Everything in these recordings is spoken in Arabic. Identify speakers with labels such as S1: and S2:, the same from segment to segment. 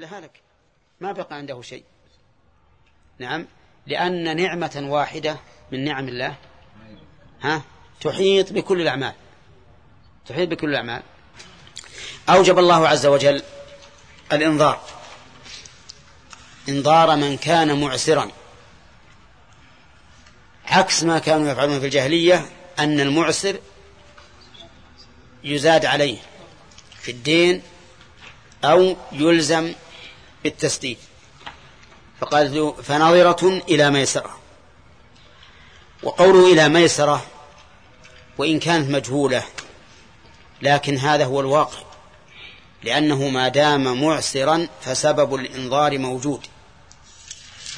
S1: لهلك ما بقى عنده شيء. نعم. لأن نعمة واحدة من نعم الله ها تحيط بكل الأعمال. تحيط بكل الأعمال. أوجب الله عز وجل الإنظار إنظار من كان معسرا. عكس ما كانوا يفعلون في الجاهلية أن المعسر يزاد عليه في الدين أو يلزم بالتسديد. فقال فنظرة إلى ميسرة. وقوله إلى ميسرة وإن كانت مجهولة لكن هذا هو الواقع. لأنه ما دام معسرا فسبب الإنظار موجود.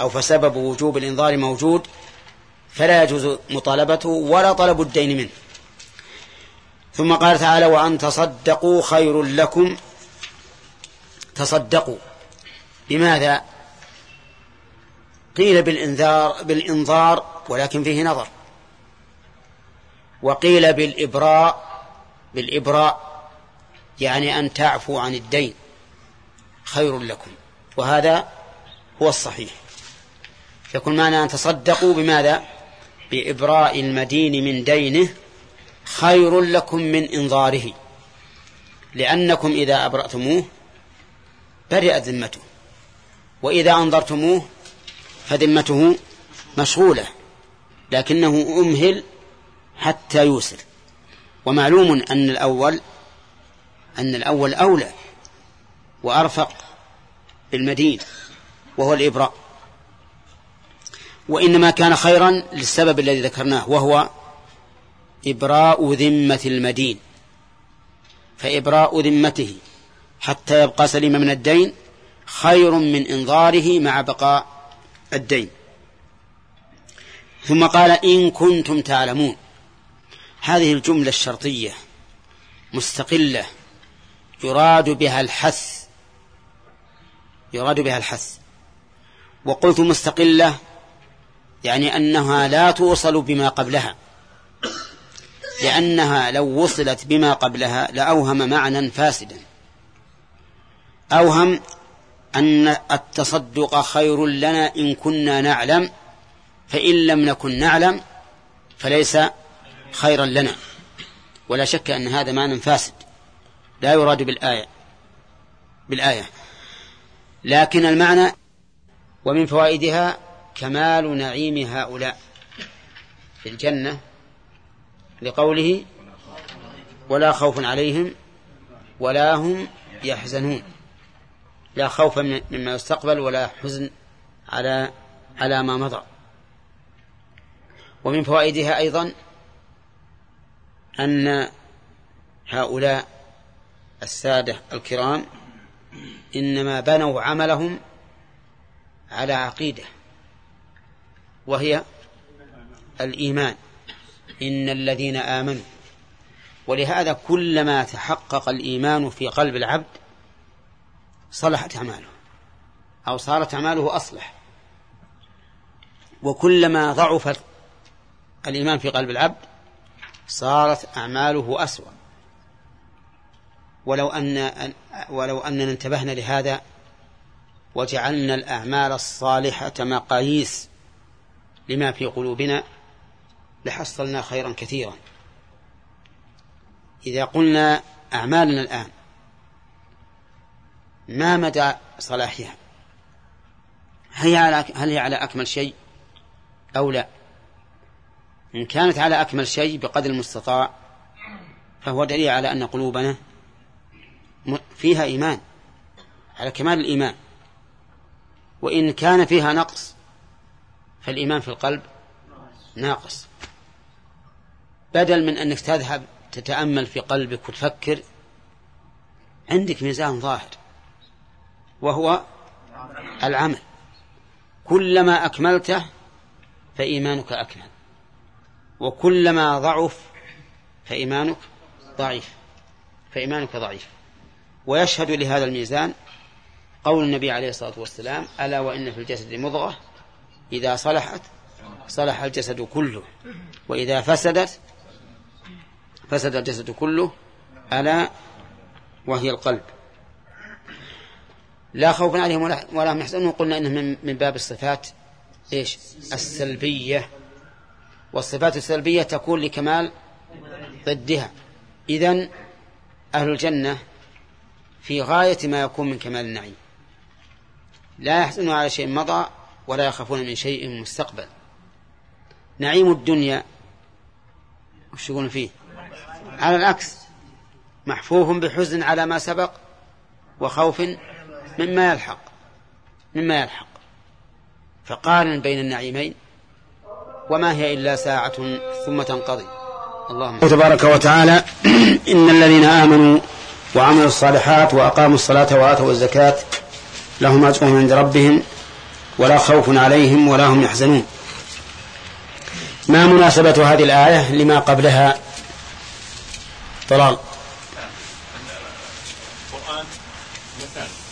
S1: أو فسبب وجوب الإنظار موجود فلا يجوز مطالبته ولا طلب الدين منه. ثم قال تعالى وأن تصدقوا خير لكم. تصدقوا. بماذا قيل بالإنذار بالإنظار ولكن فيه نظر. وقيل بالإبراء بالإبراء يعني أن تعفوا عن الدين. خير لكم. وهذا هو الصحيح. يكون معنى أن تصدقوا بماذا؟ بإبراء المدين من دينه خير لكم من إنظاره. لأنكم إذا أبرأتموه برئت ذمته. وإذا أنظرتموه فذمته مشغولة لكنه أمهل حتى يوسر ومعلوم أن الأول أن الأول أولى وأرفق بالمدين وهو الإبراء. وإنما كان خيرا للسبب الذي ذكرناه وهو إبراء ذمة المدين. فإبراء ذمته حتى يبقى سليما من الدين خير من إنظاره مع بقاء الدين. ثم قال إن كنتم تعلمون. هذه الجملة الشرطية مستقلة يراد بها الحث يراد بها الحث. وقلت مستقلة يعني أنها لا توصل بما قبلها. لأنها لو وصلت بما قبلها لأوهم معنى فاسدا. أوهم أن التصدق خير لنا إن كنا نعلم فإن لم نكن نعلم فليس خيرا لنا. ولا شك أن هذا معنى فاسد لا يراد بالآية بالآية. لكن المعنى ومن فوائدها كمال نعيم هؤلاء في الجنة لقوله ولا خوف عليهم ولا هم يحزنون لا خوف مما يستقبل ولا حزن على على ما مضى. ومن فوائدها أيضا أن هؤلاء السادة الكرام إنما بنوا عملهم على عقيدة وهي الإيمان. إن الذين آمنوا ولهذا كلما تحقق الإيمان في قلب العبد صلحت أعماله أو صارت أعماله أصلح. وكلما ضعف الإيمان في قلب العبد صارت أعماله أسوأ. ولو أن ولو أننا انتبهنا لهذا وجعلنا الأعمال الصالحة مقاييس لما في قلوبنا لحصلنا خيرا كثيرا. إذا قلنا أعمالنا الآن ما مدى صلاحها؟ هي على هل هي على أكمل شيء أو لا؟ إن كانت على أكمل شيء بقدر المستطاع فهو دليل على أن قلوبنا فيها إيمان على كمال الإيمان. وإن كان فيها نقص فالإيمان في القلب ناقص. بدل من أنك تذهب تتأمل في قلبك وتفكر عندك ميزان ظاهر. وهو العمل. كلما أكملته فإيمانك أكمل. وكلما ضعف فإيمانك ضعيف. فإيمانك ضعيف. ويشهد لهذا الميزان قول النبي عليه الصلاة والسلام ألا وإن في الجسد مضغة إذا صلحت صلح الجسد كله وإذا فسدت فسد الجسد كله ألا وهي القلب. لا خوف عليهم ولا هم يحزنون. قلنا إنه من, من باب الصفات إيش؟ السلبية. والصفات السلبية تكون لكمال ضدها. اذا أهل الجنة في غاية ما يكون من كمال النعيم. لا يحزنون على شيء مضى ولا يخافون من شيء مستقبل. نعيم الدنيا وش يقولون فيه؟ على العكس محفوف بحزن على ما سبق وخوف مما يلحق مما يلحق. فقارن بين النعيمين وما هي إلا ساعة ثم تنقضي. اللهم تبارك وتعالى إن الذين آمنوا وعملوا الصالحات وأقاموا الصلاة وآتوا الزكاة لهم أجرهم عند ربهم ولا خوف عليهم ولا هم يحزنون. ما مناسبة هذه الآية لما قبلها؟ طلال القرآن مثال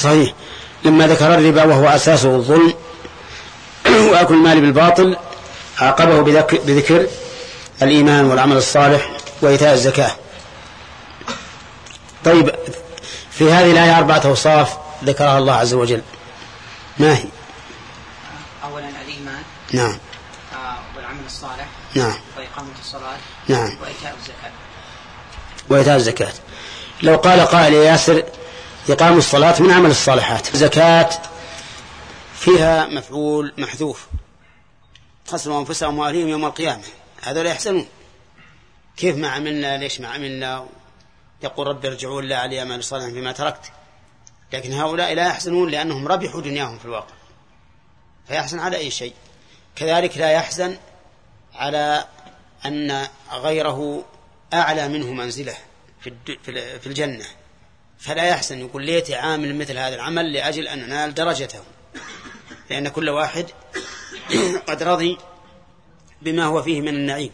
S1: صحيح. لما ذكر الربا وهو أساسه الظلم. وأكل المال بالباطل. عاقبه بذكر الإيمان والعمل الصالح وإيتاء الزكاة. طيب في هذه الآية أربعة أوصاف ذكرها الله عز وجل. ما هي؟
S2: أولا الإيمان.
S1: نعم.
S2: آه والعمل الصالح.
S1: نعم.
S2: وإقامة الصلاة.
S1: نعم.
S2: وإيتاء الزكاة.
S1: وإيتاء الزكاة. لو قال قائل يا ياسر إقام الصلاة من عمل الصالحات. الزكاة فيها مفعول محذوف. خسروا أنفسهم وأهليهم يوم القيامة. هذول يحسنون. كيف ما عملنا ليش ما عملنا يقول رب ارجعون لا علي أعمال صالحا فيما تركت. لكن هؤلاء لا يحزنون لأنهم ربحوا دنياهم في الواقع. فيحزن على أي شيء؟ كذلك لا يحزن على أن غيره أعلى منه منزلة في الجنة. فلا يحسن يقول ليت عامل مثل هذا العمل لأجل أن أنال درجته. لأن كل واحد قد رضي بما هو فيه من النعيم.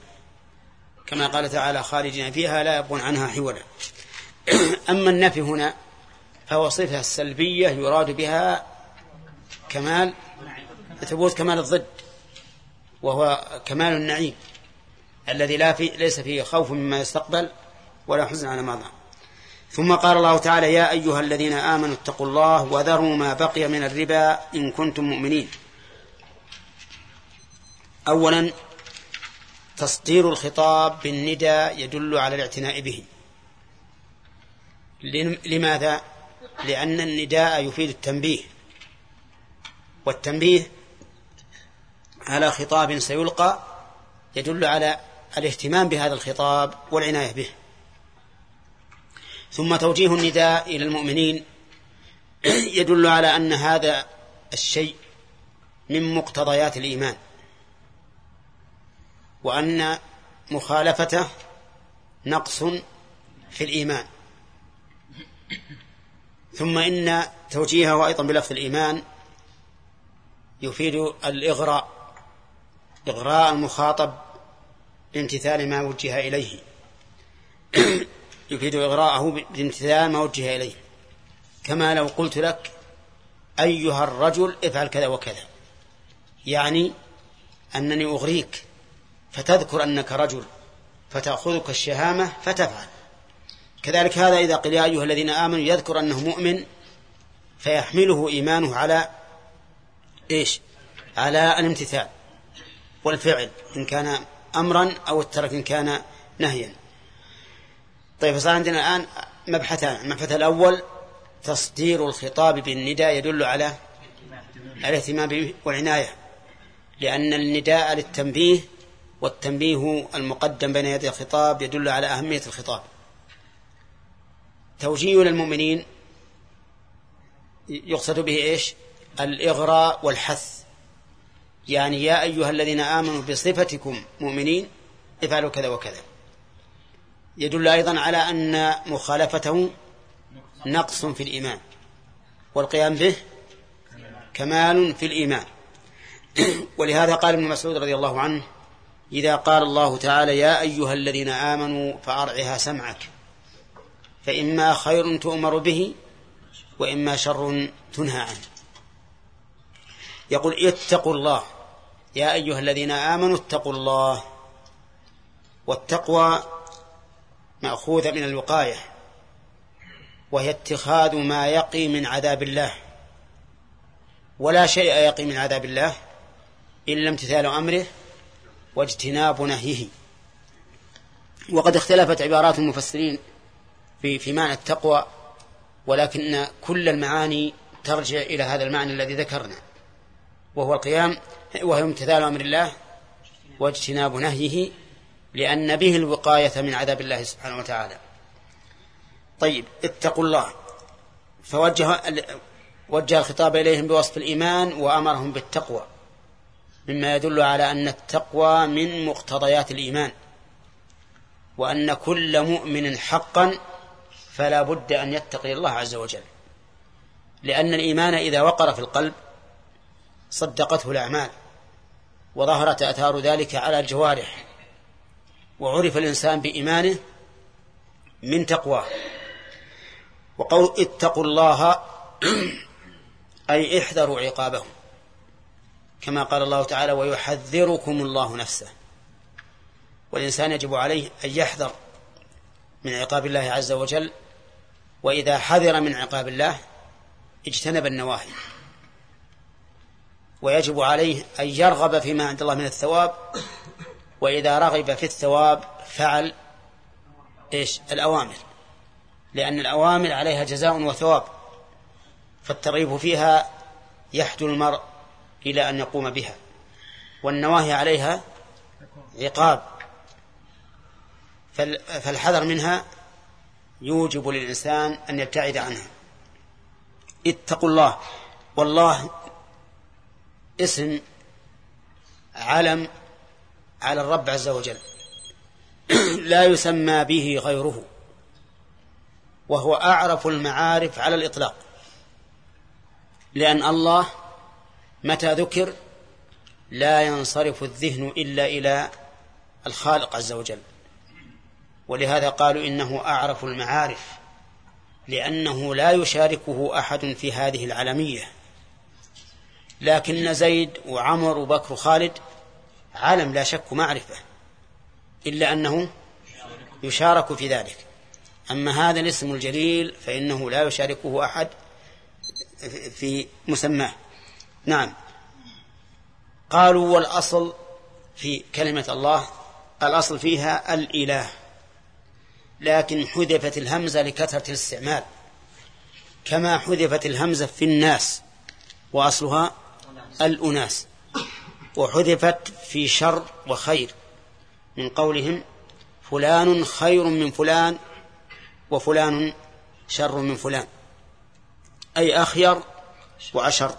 S1: كما قال تعالى خارجين فيها لا يبغون عنها حولا. أما النفي هنا فهو صفة سلبية يراد بها كمال ثبوت كمال الضد وهو كمال النعيم الذي لا في ليس فيه خوف مما يستقبل ولا حزن على ما ظهر. ثم قال الله تعالى يا أيها الذين آمنوا اتقوا الله وذروا ما بقي من الربا إن كنتم مؤمنين. أولا تصدير الخطاب بالندى يدل على الاعتناء به. لماذا؟ لأن النداء يفيد التنبيه. والتنبيه على خطاب سيلقى يدل على الاهتمام بهذا الخطاب والعناية به. ثم توجيه النداء إلى المؤمنين. يدل على أن هذا الشيء من مقتضيات الإيمان. وأن مخالفته نقص في الإيمان. ثم إن توجيهه أيضا بلفظ الإيمان يفيد الإغراء إغراء المخاطب بامتثال ما وجه إليه. يفيد إغراءه بامتثال ما وجه إليه. كما لو قلت لك أيها الرجل افعل كذا وكذا. يعني أنني أغريك فتذكر أنك رجل فتأخذك الشهامة فتفعل. كذلك هذا إذا قيل يا أيها الذين آمنوا يذكر أنه مؤمن فيحمله إيمانه على إيش؟ على الامتثال والفعل إن كان أمرا أو الترك إن كان نهيا. طيب فصار عندنا الآن مبحثان. المبحث الأول تصدير الخطاب بالنداء يدل على الاهتمام والعناية لأن النداء للتنبيه والتنبيه المقدم بين يدي الخطاب يدل على أهمية الخطاب. توجيه للمؤمنين يقصد به إيش؟ الإغراء والحث. يعني يا أيها الذين آمنوا بصفتكم مؤمنين افعلوا كذا وكذا. يدل أيضا على أن مخالفته نقص في الإيمان والقيام به كمال في الإيمان. ولهذا قال ابن مسعود رضي الله عنه إذا قال الله تعالى يا أيها الذين آمنوا فأرعها سمعك فإما خير تؤمر به وإما شر تنهى عنه. يقول اتقوا الله يا أيها الذين آمنوا اتقوا الله والتقوى مأخوذة من الوقاية. وهي اتخاذ ما يقي من عذاب الله. ولا شيء يقي من عذاب الله إلا امتثال أمره واجتناب نهيه. وقد اختلفت عبارات المفسرين في في معنى التقوى ولكن كل المعاني ترجع إلى هذا المعنى الذي ذكرنا. وهو القيام وهو امتثال أمر الله واجتناب نهيه. لأن به الوقاية من عذاب الله سبحانه وتعالى. طيب اتقوا الله. فوجه وجه الخطاب إليهم بوصف الإيمان وأمرهم بالتقوى. مما يدل على أن التقوى من مقتضيات الإيمان. وأن كل مؤمن حقا فلا بد أن يتقي الله عز وجل. لأن الإيمان إذا وقر في القلب صدقته الأعمال وظهرت آثار ذلك على الجوارح. وعرف الإنسان بإيمانه من تقواه. وقول اتقوا الله أي احذروا عقابه كما قال الله تعالى ويحذركم الله نفسه. والإنسان يجب عليه أن يحذر من عقاب الله عز وجل وإذا حذر من عقاب الله اجتنب النواهي. ويجب عليه أن يرغب فيما عند الله من الثواب وإذا رغب في الثواب فعل إيش؟ الأوامر. لأن الأوامر عليها جزاء وثواب. فالترغيب فيها يحدو المرء إلى أن يقوم بها. والنواهي عليها عقاب. فالحذر منها يوجب للإنسان أن يبتعد عنها. اتقوا الله. والله اسم علم على الرب عز وجل. لا يسمى به غيره. وهو أعرف المعارف على الإطلاق. لأن الله متى ذكر لا ينصرف الذهن إلا إلى الخالق عز وجل. ولهذا قالوا إنه أعرف المعارف لأنه لا يشاركه أحد في هذه العالمية. لكن زيد وعمر وبكر وخالد عالم لا شك معرفة إلا أنه يشارك في ذلك. أما هذا الاسم الجليل فإنه لا يشاركه أحد في مسماه. نعم. قالوا والأصل في كلمة الله الأصل فيها الإله. لكن حذفت الهمزة لكثرة الاستعمال. كما حذفت الهمزة في الناس وأصلها الأناس. وحذفت في شر وخير من قولهم فلان خير من فلان وفلان شر من فلان أي أخير وأشر.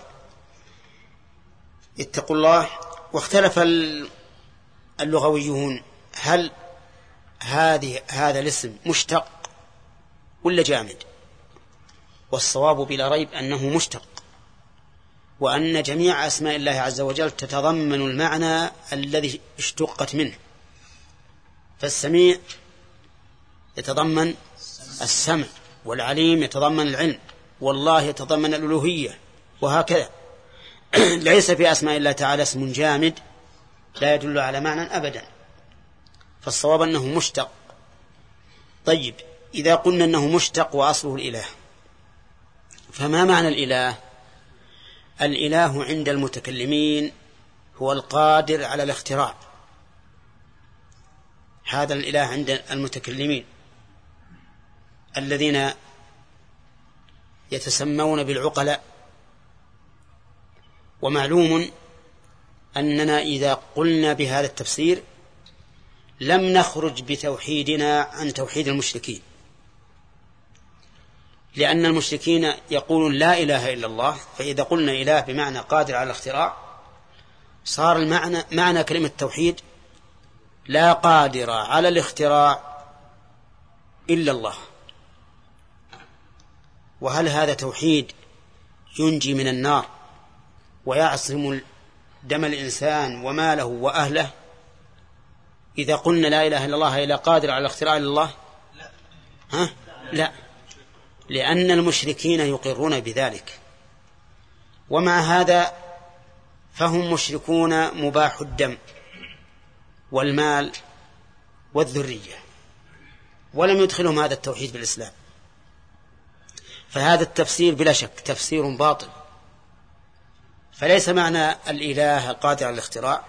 S1: اتقوا الله. واختلف اللغويون هل هذه هذا الاسم مشتق ولا جامد؟ والصواب بلا ريب أنه مشتق. وأن جميع أسماء الله عز وجل تتضمن المعنى الذي اشتقت منه. فالسميع يتضمن السمع والعليم يتضمن العلم والله يتضمن الألوهية وهكذا. ليس في أسماء الله تعالى اسم جامد لا يدل على معنى أبدا. فالصواب أنه مشتق. طيب إذا قلنا أنه مشتق وأصله الإله فما معنى الإله؟ الإله عند المتكلمين هو القادر على الاختراع. هذا الإله عند المتكلمين. الذين يتسمون بالعقلاء. ومعلوم أننا إذا قلنا بهذا التفسير لم نخرج بتوحيدنا عن توحيد المشركين. لأن المشركين يقولون لا إله إلا الله فإذا قلنا إله بمعنى قادر على الاختراع صار المعنى معنى كلمة توحيد لا قادر على الاختراع إلا الله. وهل هذا توحيد ينجي من النار ويعصم دم الإنسان وماله وأهله؟ إذا قلنا لا إله إلا الله إلا قادر على الاختراع لله ها؟ لا. لأن المشركين يقرون بذلك. ومع هذا فهم مشركون مباح الدم والمال والذرية ولم يدخلهم هذا التوحيد بالإسلام. فهذا التفسير بلا شك تفسير باطل. فليس معنى الإله القادر على الاختراع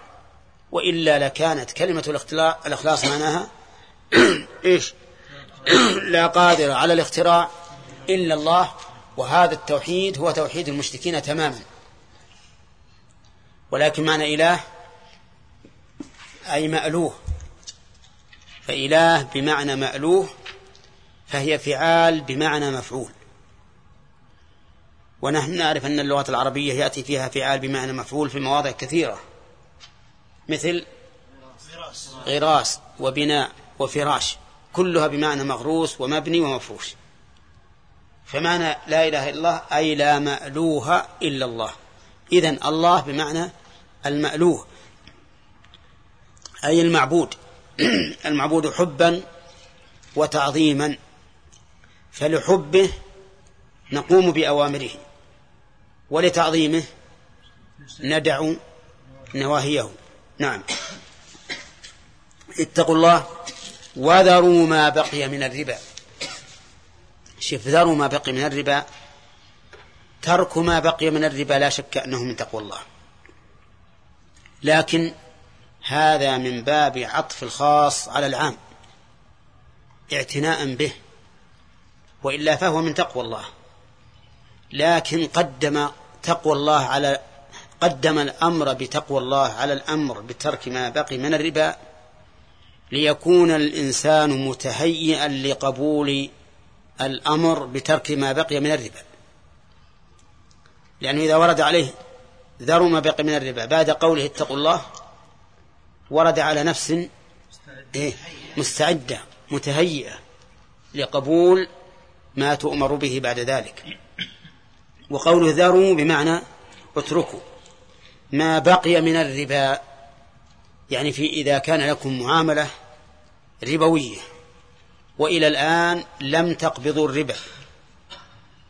S1: وإلا لكانت كلمة الإخلاص معناها إيش؟ لا قادر على الاختراع إلا الله وهذا التوحيد هو توحيد المشركين تماما. ولكن معنى إله أي مألوه. فإله بمعنى مألوه فهي فعال بمعنى مفعول. ونحن نعرف أن اللغة العربية يأتي فيها فعال بمعنى مفعول في مواضع كثيرة مثل غراس وبناء وفراش كلها بمعنى مغروس ومبني ومفروش. فمعنى لا إله إلا الله أي لا مألوه إلا الله. إذن الله بمعنى المألوه أي المعبود. المعبود حبا وتعظيما فلحبه نقوم بأوامره ولتعظيمه ندع نواهيه. نعم. اتقوا الله وذروا ما بقي من الربا. شف ذروا ما بقي من الربا. ترك ما بقي من الربا لا شك أنه من تقوى الله. لكن هذا من باب عطف الخاص على العام اعتناء به وإلا فهو من تقوى الله. لكن قدم تقوى الله على قدم الأمر بتقوى الله على الأمر بترك ما بقي من الربا ليكون الإنسان متهيئا لقبول الأمر بترك ما بقي من الربا. لأنه إذا ورد عليه ذروا ما بقي من الربا. بعد قوله اتقوا الله ورد على نفس إيه مستعدة متهيئة لقبول ما تؤمر به بعد ذلك. وقوله ذروا بمعنى اتركوا. ما بقي من الربا يعني في إذا كان لكم معاملة ربوية. وإلى الآن لم تقبضوا الربا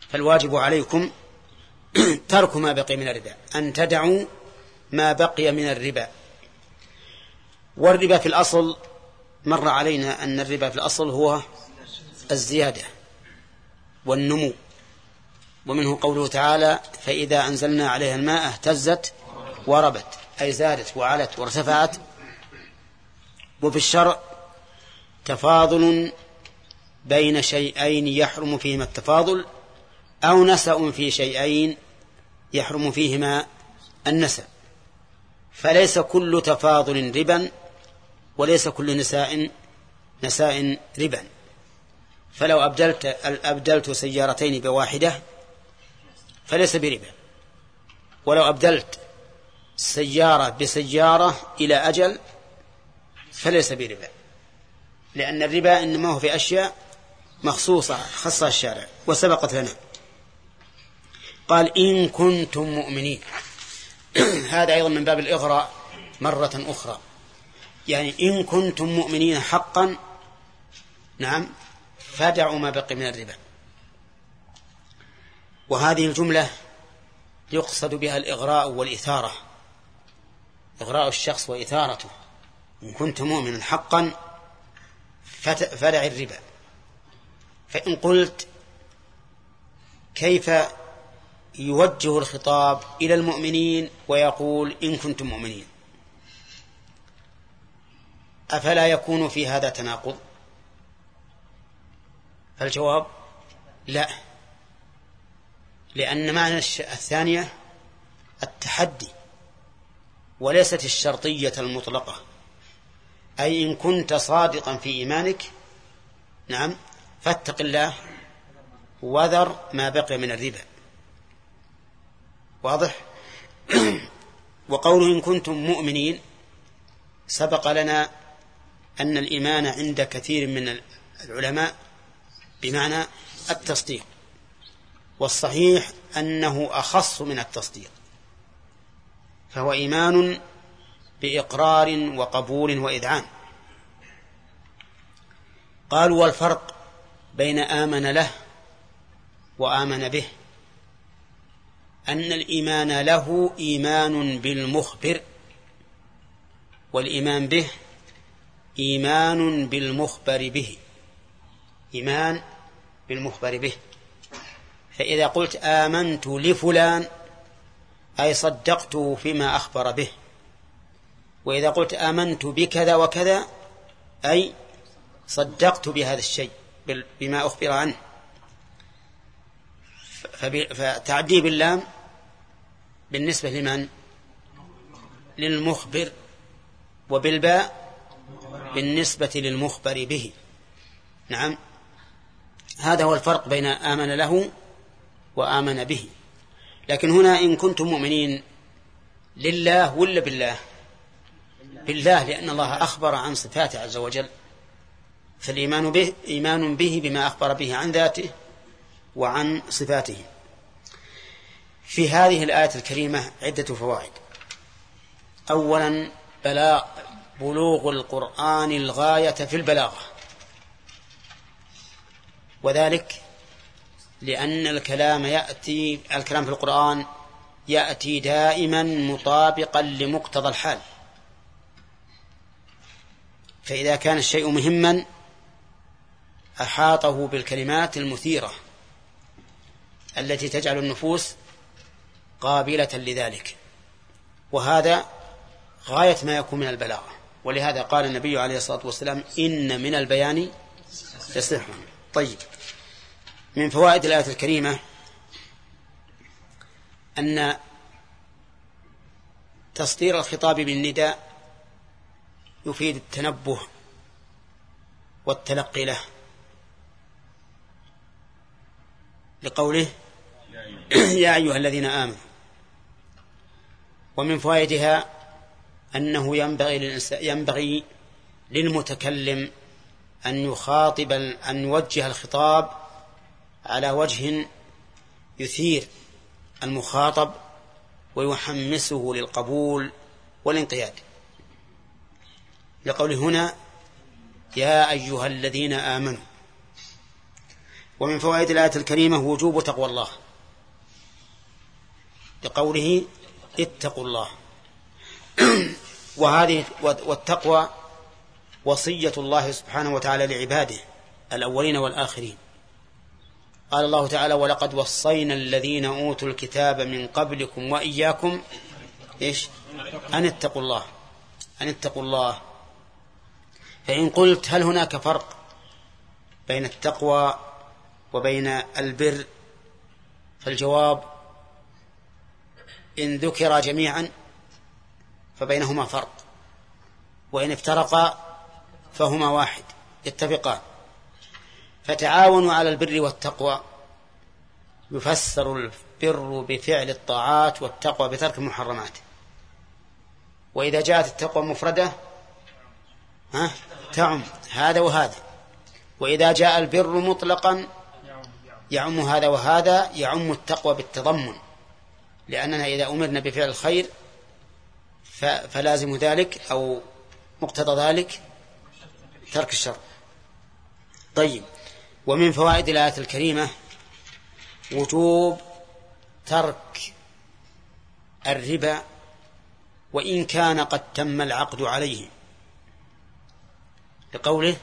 S1: فالواجب عليكم ترك ما بقي من الربا أن تدعوا ما بقي من الربا. والربا في الأصل مر علينا أن الربا في الأصل هو الزيادة والنمو. ومنه قوله تعالى فإذا أنزلنا عليها الماء اهتزت وربت أي زادت وعلت وارتفعت وفي الشرع تفاضل بين شيئين يحرم فيهما التفاضل أو نسأ في شيئين يحرم فيهما النسأ. فليس كل تفاضل ربا وليس كل نساء نساء ربا. فلو أبدلت أبدلت سيارتين بواحدة فليس بربا. ولو أبدلت سيارة بسيارة إلى أجل فليس بربا. لأن الربا إنما هو في أشياء مخصوصة خصها الشارع وسبقت لنا. قال إن كنتم مؤمنين. هذا أيضا من باب الإغراء مرة أخرى. يعني إن كنتم مؤمنين حقا نعم فدعوا ما بقي من الربا. وهذه الجملة يقصد بها الإغراء والإثارة. إغراء الشخص وإثارته. إن كنت مؤمنا حقا فدع الربا. فإن قلت كيف يوجه الخطاب إلى المؤمنين ويقول إن كنتم مؤمنين؟ أفلا يكون في هذا تناقض؟ فالجواب لا لأن معنى الثانية التحدي وليست الشرطية المطلقة. أي إن كنت صادقا في إيمانك نعم فاتق الله وذر ما بقي من الربا. واضح؟ وقوله إن كنتم مؤمنين سبق لنا أن الإيمان عند كثير من العلماء بمعنى التصديق. والصحيح أنه أخص من التصديق. فهو إيمان بإقرار وقبول وإذعان. قالوا والفرق بين آمن له وآمن به. أن الإيمان له إيمان بالمخبر والإيمان به إيمان بالمخبر به. إيمان بالمخبر به. فإذا قلت آمنت لفلان أي صدقته فيما أخبر به. وإذا قلت آمنت بكذا وكذا أي صدقت بهذا الشيء. بما أخبر عنه. فتعدي باللام بالنسبة لمن؟ للمخبر وبالباء بالنسبة للمخبر به. نعم. هذا هو الفرق بين آمن له وآمن به. لكن هنا إن كنتم مؤمنين لله ولا بالله؟ بالله لأن الله أخبر عن صفاته عز وجل. فالإيمان به إيمان به بما أخبر به عن ذاته وعن صفاته. في هذه الآية الكريمة عدة فوائد. أولا بلاغ بلوغ القرآن الغاية في البلاغة. وذلك لأن الكلام يأتي الكلام في القرآن يأتي دائما مطابقا لمقتضى الحال. فإذا كان الشيء مهما أحاطه بالكلمات المثيرة التي تجعل النفوس قابلة لذلك. وهذا غاية ما يكون من البلاغة. ولهذا قال النبي عليه الصلاة والسلام إن من البيان لسحرا طيب. من فوائد الآية الكريمة أن تصدير الخطاب بالنداء يفيد التنبه والتلقي له. لقوله يا أيها الذين آمنوا. ومن فوائدها أنه ينبغي ينبغي للمتكلم أن يخاطب أن يوجه الخطاب على وجه يثير المخاطب ويحمسه للقبول والانقياد. لقوله هنا يا أيها الذين آمنوا ومن فوائد الآية الكريمة وجوب تقوى الله. لقوله اتقوا الله. وهذه والتقوى وصية الله سبحانه وتعالى لعباده الأولين والآخرين. قال الله تعالى ولقد وصينا الذين أوتوا الكتاب من قبلكم وإياكم إيش؟ أن اتقوا الله. أن اتقوا الله. فإن قلت هل هناك فرق بين التقوى وبين البر فالجواب إن ذكر جميعا فبينهما فرق وإن افترقا فهما واحد يتفقان. فتعاونوا على البر والتقوى يفسر البر بفعل الطاعات والتقوى بترك المحرمات. وإذا جاءت التقوى مفردة ها تعم هذا وهذا. وإذا جاء البر مطلقا يعم هذا وهذا يعم التقوى بالتضمن. لأننا إذا أمرنا بفعل الخير فلازم ذلك أو مقتضى ذلك ترك الشر. طيب. ومن فوائد الآية الكريمة وجوب ترك الربا وإن كان قد تم العقد عليه. لقوله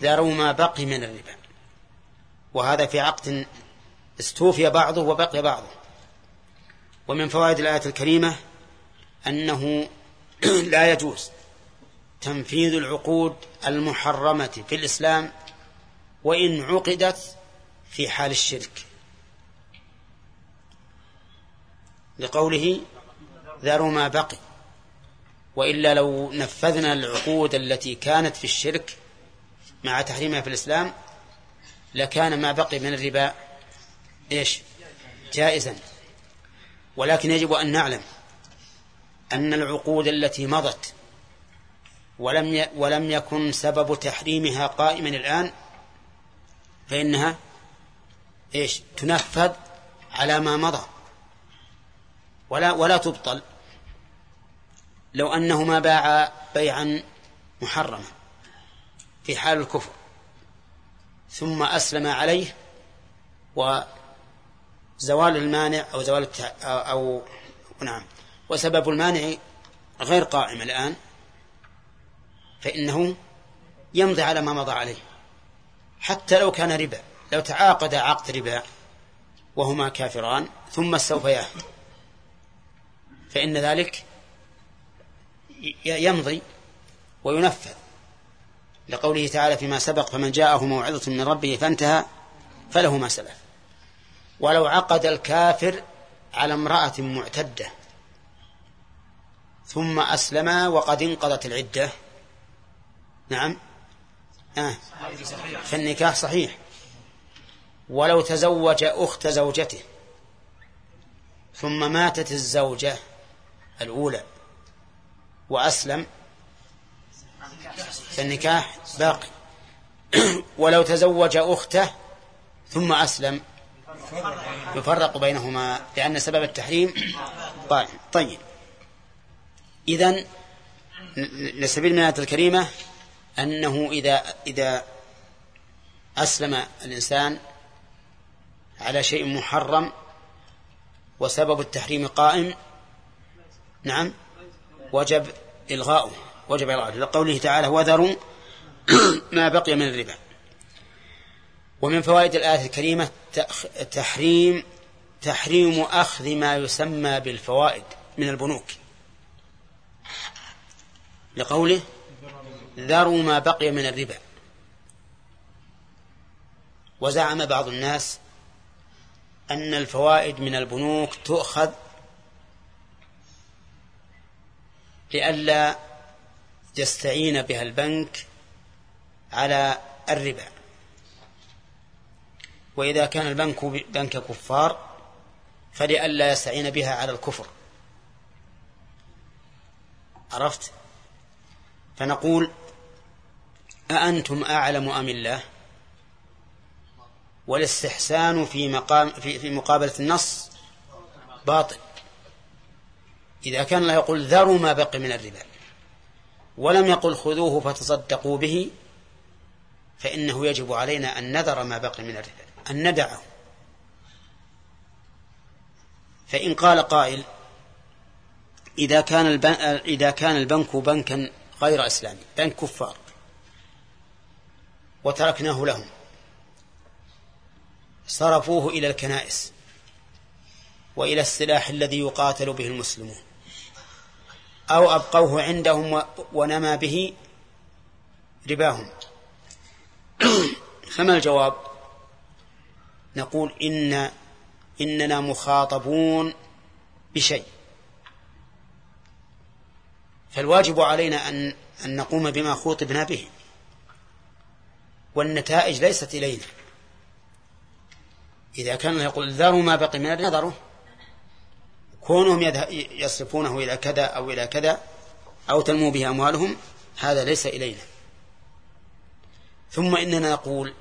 S1: ذروا ما بقي من الربا. وهذا في عقد استوفي بعضه وبقي بعضه. ومن فوائد الآية الكريمة أنه لا يجوز تنفيذ العقود المحرمة في الإسلام وإن عقدت في حال الشرك. لقوله ذروا ما بقي وإلا لو نفذنا العقود التي كانت في الشرك مع تحريمها في الإسلام لكان ما بقي من الربا إيش؟ جائزا. ولكن يجب أن نعلم أن العقود التي مضت ولم ولم يكن سبب تحريمها قائما الآن فإنها إيش؟ تنفذ على ما مضى. ولا ولا تبطل لو أنه ما باع بيعا محرما في حال الكفر. ثم أسلم عليه وزوال المانع أو زوال التع... أو نعم وسبب المانع غير قائم الآن فإنه يمضي على ما مضى عليه حتى لو كان ربا لو تعاقد عقد ربا وهما كافران ثم استوفياه فإن ذلك يمضي وينفذ. لقوله تعالى فيما سبق فمن جاءه موعظة من ربه فانتهى فله ما سلف ولو عقد الكافر على امرأة معتدة ثم أسلم وقد انقضت العدة. نعم. آه. فالنكاح صحيح. ولو تزوج أخت زوجته ثم ماتت الزوجة الأولى وأسلم فالنكاح باقي. ولو تزوج أخته ثم أسلم يفرق بينهما لأن سبب التحريم طيب, طيب. إذن لسبيل المنات الكريمة أنه إذا إذا أسلم الإنسان على شيء محرم وسبب التحريم قائم نعم وجب إلغاؤه. وجب إلغاؤه لقوله تعالى وذروا ما بقي من الربا. ومن فوائد الآية الكريمة تحريم تحريم أخذ ما يسمى بالفوائد من البنوك. لقوله ذروا ما بقي من الربا. وزعم بعض الناس أن الفوائد من البنوك تؤخذ لئلا يستعين بها البنك على الربا. وإذا كان البنك بنك كفار فلئلا يستعين بها على الكفر. عرفت؟ فنقول أأنتم أعلم أم الله؟ والاستحسان في مقام في, في مقابلة النص باطل. إذا كان الله يقول ذروا ما بقي من الربا. ولم يقل خذوه فتصدقوا به فإنه يجب علينا أن نذر ما بقي من الربا أن ندعه. فإن قال قائل إذا كان إذا كان البنك بنكا غير إسلامي بنك كفار وتركناه لهم صرفوه إلى الكنائس وإلى السلاح الذي يقاتل به المسلمون. أو أبقوه عندهم ونمى به رباهم. فما الجواب؟ نقول إن إننا مخاطبون بشيء. فالواجب علينا أن أن نقوم بما خوطبنا به. والنتائج ليست إلينا. إذا كان يقول ذروا ما بقي من نظره كونهم يصرفونه إلى كذا أو إلى كذا أو تنمو به أموالهم هذا ليس إلينا. ثم إننا نقول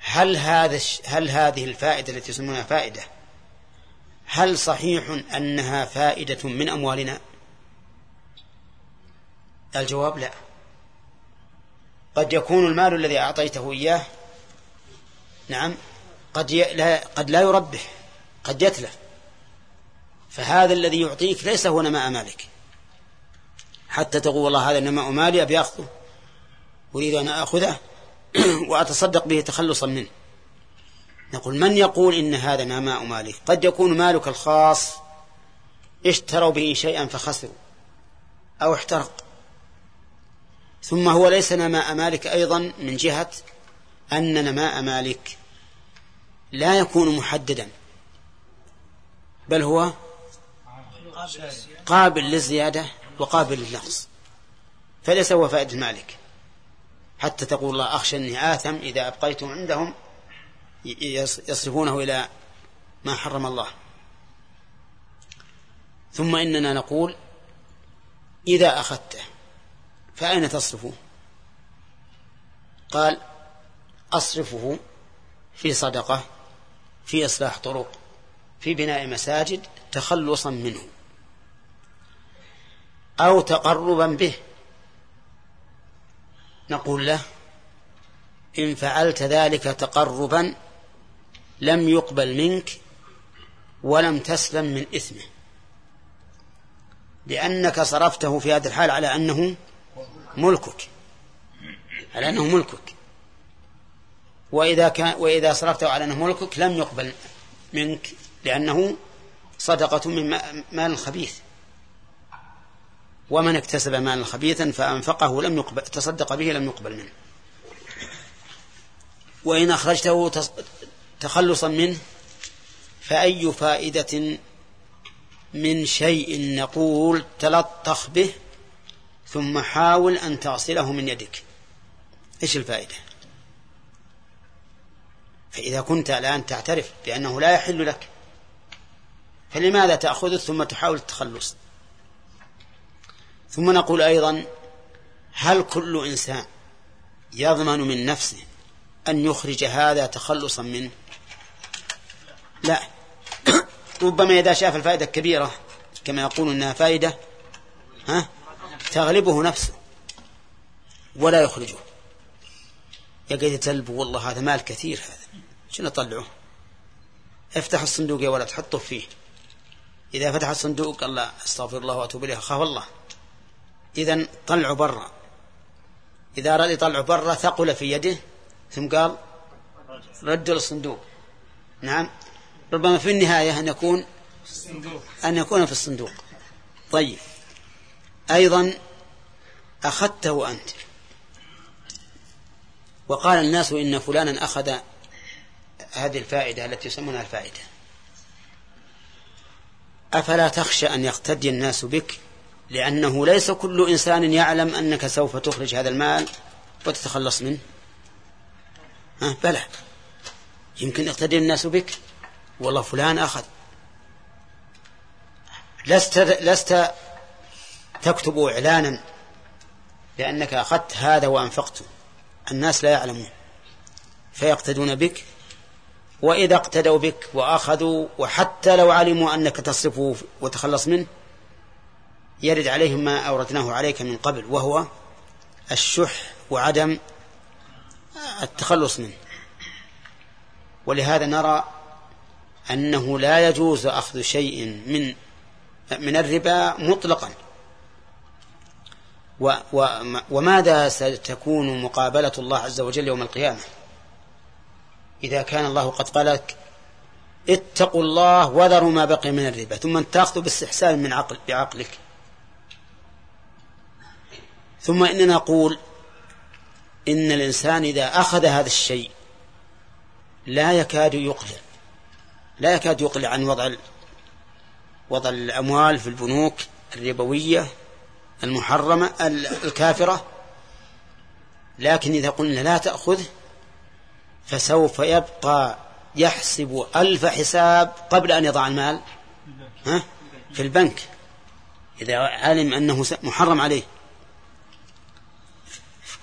S1: هل هذا هل هذه الفائدة التي يسمونها فائدة هل صحيح أنها فائدة من أموالنا؟ الجواب لا. قد يكون المال الذي أعطيته إياه نعم قد لا قد لا يربح قد يتلف. فهذا الذي يعطيك ليس هو نماء مالك. حتى تقول والله هذا نماء مالي أبي أخذه. أريد أن أخذه وأتصدق به تخلصا منه. نقول من يقول إن هذا نماء مالك؟ قد يكون مالك الخاص اشتروا به شيئا فخسروا أو احترق. ثم هو ليس نماء مالك أيضا من جهة أن نماء مالك لا يكون محددا بل هو قابل للزيادة وقابل للنقص. فليس هو فائدة مالك. حتى تقول الله أخشى أني آثم إذا أبقيته عندهم يصرفونه إلى ما حرم الله. ثم إننا نقول إذا أخذته فأين تصرفه؟ قال أصرفه في صدقة في إصلاح طرق في بناء مساجد تخلصا منه. أو تقربا به. نقول له إن فعلت ذلك تقربا لم يقبل منك ولم تسلم من إثمه. لأنك صرفته في هذه الحال على أنه ملكك. على أنه ملكك. وإذا كان وإذا صرفته على أنه ملكك لم يقبل منك لأنه صدقة من مال خبيث ومن اكتسب مالا خبيثا فأنفقه لم يقبل تصدق به لم يقبل منه. وإن أخرجته تخلصا منه فأي فائدة من شيء نقول تلطخ به ثم حاول أن تغسله من يدك. إيش الفائدة؟ فإذا كنت الآن تعترف بأنه لا يحل لك فلماذا تأخذه ثم تحاول التخلص؟ ثم نقول أيضا هل كل إنسان يضمن من نفسه أن يخرج هذا تخلصا منه؟ لا. ربما إذا شاف الفائدة الكبيرة كما يقول إنها فائدة ها تغلبه نفسه ولا يخرجه. يقعد يتلب والله هذا مال كثير هذا. شنو طلعه افتح الصندوق يا ولد حطه فيه. إذا فتح الصندوق قال لا أستغفر الله وأتوب إليه. خاف الله إذا طلعه برا. إذا أراد يطلعه برا ثقل في يده ثم قال رد الصندوق. نعم. ربما في النهاية أن يكون أن يكون في الصندوق. طيب. أيضا أخذته أنت. وقال الناس إن فلانا أخذ هذه الفائدة التي يسمونها الفائدة. أفلا تخشى أن يقتدي الناس بك؟ لأنه ليس كل إنسان يعلم أنك سوف تخرج هذا المال وتتخلص منه. ها بلى. يمكن يقتدي الناس بك. والله فلان أخذ. لست لست تكتب إعلانا لأنك أخذت هذا وأنفقته الناس لا يعلمون. فيقتدون بك. وإذا اقتدوا بك وأخذوا وحتى لو علموا أنك تصرفه وتخلص منه يرد عليهم ما أوردناه عليك من قبل وهو الشح وعدم التخلص منه. ولهذا نرى أنه لا يجوز أخذ شيء من من الربا مطلقا. وماذا ستكون مقابلة الله عز وجل يوم القيامة؟ إذا كان الله قد قال لك اتقوا الله وذروا ما بقي من الربا ثم تأخذوا باستحسان من عقل بعقلك. ثم إننا نقول إن الإنسان إذا أخذ هذا الشيء لا يكاد يقلع لا يكاد يقلع عن وضع وضع الأموال في البنوك الربوية المحرمة الكافرة. لكن إذا قلنا لا تأخذه فسوف يبقى يحسب ألف حساب قبل أن يضع المال. ها؟ في البنك. إذا علم أنه محرم عليه.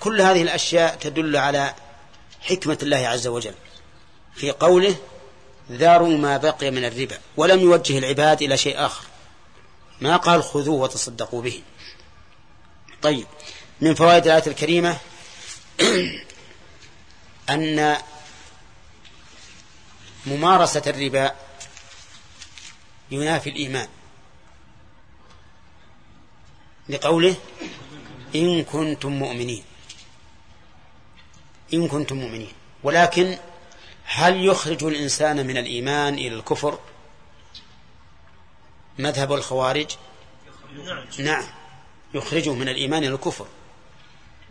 S1: كل هذه الأشياء تدل على حكمة الله عز وجل. في قوله ذروا ما بقي من الربا ولم يوجه العباد إلى شيء آخر. ما قال خذوه وتصدقوا به. طيب من فوائد الآية الكريمة أن ممارسة الربا ينافي الإيمان. لقوله إن كنتم مؤمنين. إن كنتم مؤمنين. ولكن هل يخرج الإنسان من الإيمان إلى الكفر؟ مذهب الخوارج؟ نعم. يخرجه من الإيمان إلى الكفر.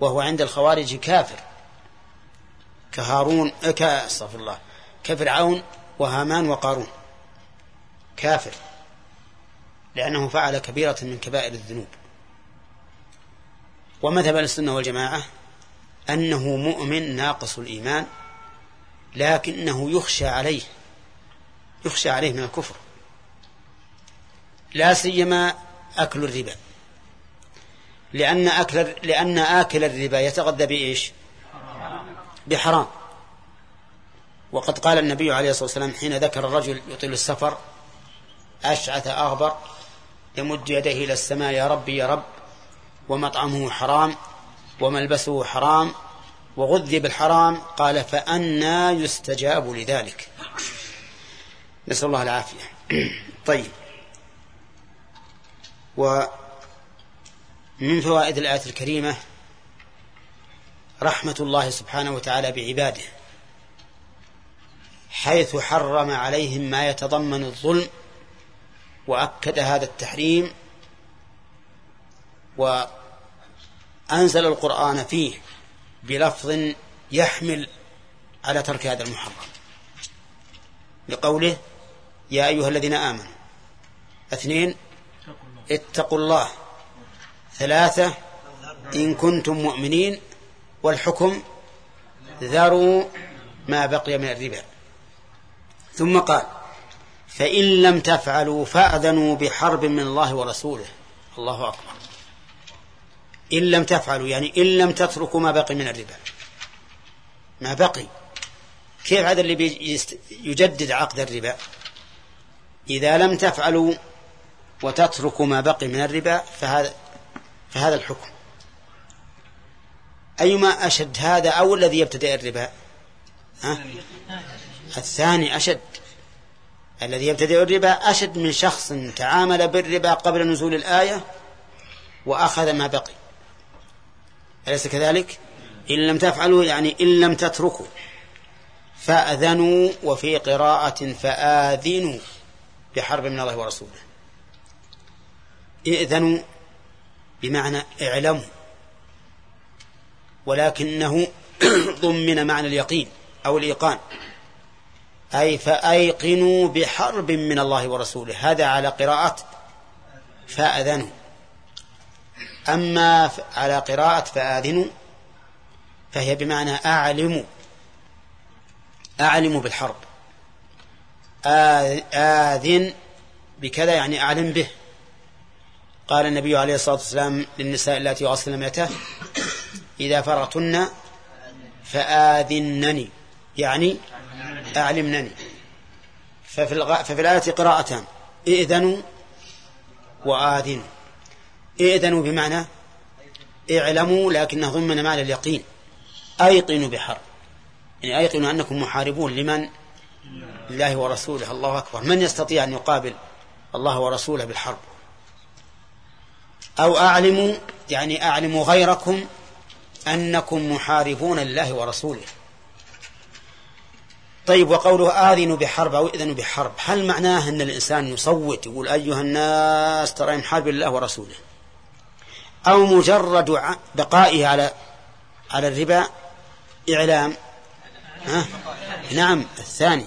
S1: وهو عند الخوارج كافر. كهارون كاستغفر الله. كفرعون وهامان وقارون. كافر. لأنه فعل كبيرة من كبائر الذنوب. ومذهب السنة والجماعة أنه مؤمن ناقص الإيمان لكنه يخشى عليه يخشى عليه من الكفر. لا سيما أكل الربا. لأن أكل لأن آكل الربا يتغذى بإيش؟ بحرام. وقد قال النبي عليه الصلاة والسلام حين ذكر الرجل يطيل السفر أشعث أغبر يمد يديه إلى السماء يا ربي يا رب ومطعمه حرام وملبسه حرام وغذي بالحرام قال فأنا يستجاب لذلك. نسأل الله العافية. طيب. ومن فوائد الآية الكريمة رحمة الله سبحانه وتعالى بعباده حيث حرم عليهم ما يتضمن الظلم وأكد هذا التحريم وأنزل القرآن فيه بلفظ يحمل على ترك هذا المحرم. لقوله يا أيها الذين آمنوا اثنين اتقوا الله ثلاثة إن كنتم مؤمنين والحكم ذروا ما بقي من الربا. ثم قال فإن لم تفعلوا فأذنوا بحرب من الله ورسوله. الله أكبر. إن لم تفعلوا يعني إن لم تتركوا ما بقي من الربا. ما بقي. كيف هذا اللي يجدد عقد الربا؟ إذا لم تفعلوا وتتركوا ما بقي من الربا فهذا فهذا الحكم. أيما أشد هذا أو الذي يبتدئ الربا؟ ها؟ الثاني أشد. الذي يبتدئ الربا أشد من شخص تعامل بالربا قبل نزول الآية وأخذ ما بقي. أليس كذلك؟ إن لم تفعلوا يعني إن لم تتركوا. فأذنوا وفي قراءة فآذنوا بحرب من الله ورسوله. ائذنوا بمعنى اعلموا. ولكنه ضمن معنى اليقين أو الإيقان. أي فأيقنوا بحرب من الله ورسوله. هذا على قراءة فأذنوا. أما على قراءة فآذنوا فهي بمعنى أعلموا أعلموا بالحرب. آذن بكذا يعني أعلم به. قال النبي عليه الصلاة والسلام للنساء اللاتي يغسلن ميته إذا فرغتن فآذنني يعني أعلمنني. ففي, الغ... ففي الآية قراءتان ائذنوا وآذنوا. ائذنوا بمعنى اعلموا لكنه ضمن معنى اليقين. أيقنوا بحرب. يعني أيقنوا أنكم محاربون لمن؟ الله ورسوله. الله أكبر. من يستطيع أن يقابل الله ورسوله بالحرب؟ أو أعلموا يعني أعلموا غيركم أنكم محاربون لله ورسوله. طيب وقوله آذنوا بحرب أو إذنوا بحرب هل معناه أن الإنسان يصوت يقول أيها الناس ترى محارب الله ورسوله؟ أو مجرد بقائه على على الربا إعلام. ها؟ نعم الثاني.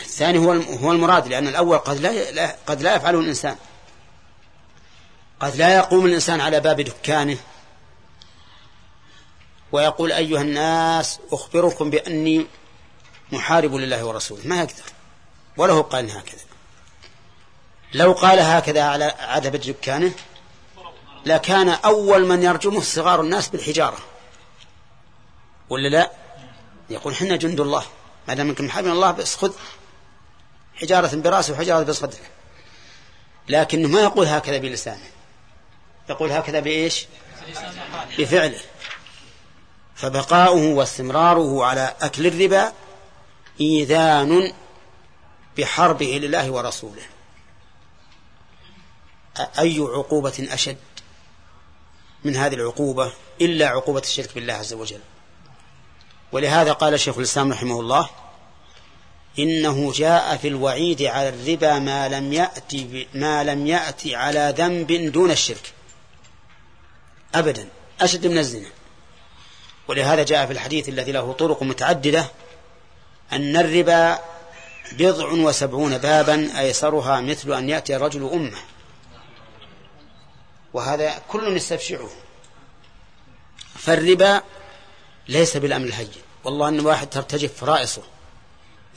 S1: الثاني هو هو المراد لأن الأول قد لا قد لا يفعله الإنسان. قد لا يقوم الإنسان على باب دكانه. ويقول أيها الناس أخبركم بأني محارب لله ورسوله. ما يقدر. وله قال هكذا. لو قال هكذا على عتبة دكانه لكان أول من يرجمه صغار الناس بالحجارة. ولا لا؟ يقول حنا جند الله. ما دام منكم محارب الله بس خذ حجارة براسه وحجارة بصدره لكنه ما يقول هكذا بلسانه. يقول هكذا بإيش؟ بفعله. فبقاؤه واستمراره على أكل الربا إيذان بحربه لله ورسوله. أي عقوبة أشد؟ من هذه العقوبة إلا عقوبة الشرك بالله عز وجل. ولهذا قال شيخ الإسلام رحمه الله إنه جاء في الوعيد على الربا ما لم يأتي ما لم يأتي على ذنب دون الشرك. أبدا أشد من الزنا. ولهذا جاء في الحديث الذي له طرق متعددة أن الربا بضع وسبعون بابا أيسرها مثل أن يأتي الرجل أمة. وهذا كل يستبشعه فالربا ليس بالأمر الهين والله أن واحد ترتجف رائصه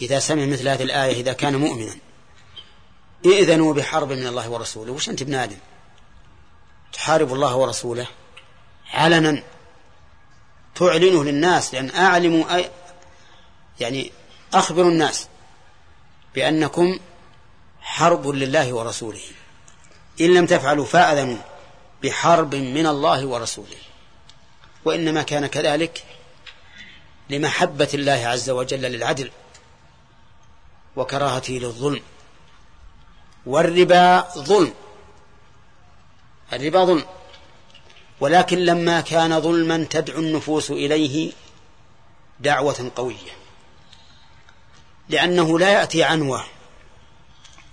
S1: إذا سمع مثل هذه الآية إذا كان مؤمنا. إذنوا بحرب من الله ورسوله. وش أنت بنادم تحارب الله ورسوله علنا. تعلنه للناس لأن أعلموا أي يعني أخبروا الناس بأنكم حرب لله ورسوله. إن لم تفعلوا فأذنوا. بحرب من الله ورسوله. وإنما كان كذلك لمحبة الله عز وجل للعدل وكراهته للظلم. والربا ظلم. الربا ظلم. ولكن لما كان ظلما تدعو النفوس إليه دعوة قوية. لأنه لا يأتي عنوة.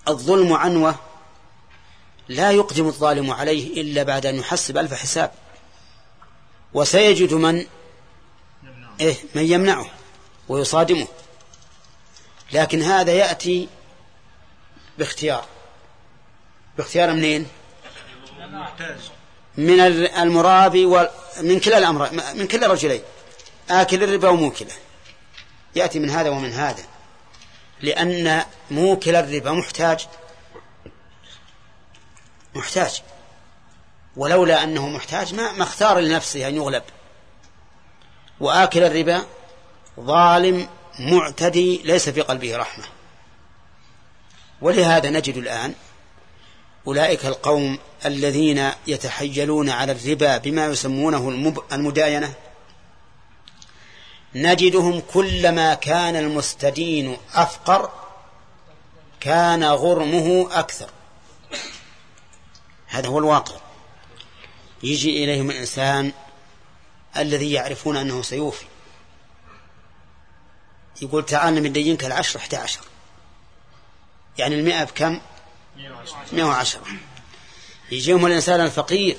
S1: الظلم عنوة لا يقدم الظالم عليه إلا بعد أن يحسب ألف حساب. وسيجد من؟ إيه من يمنعه ويصادمه. لكن هذا يأتي باختيار. باختيار منين؟ من المرابي ومن كلا الأمر من كلا الرجلين آكل الربا وموكله. يأتي من هذا ومن هذا. لأن موكل الربا محتاج محتاج. ولولا أنه محتاج ما, ما اختار لنفسه أن يغلب. وآكل الربا ظالم معتدي ليس في قلبه رحمة. ولهذا نجد الآن أولئك القوم الذين يتحيلون على الربا بما يسمونه المداينة. نجدهم كلما كان المستدين أفقر كان غرمه أكثر. هذا هو الواقع. يجي إليهم الإنسان الذي يعرفون أنه سيوفي. يقول تعال ندينك العشر أحد عشر. يعني المئة بكم؟ مئة وعشرة. يجيهم الإنسان الفقير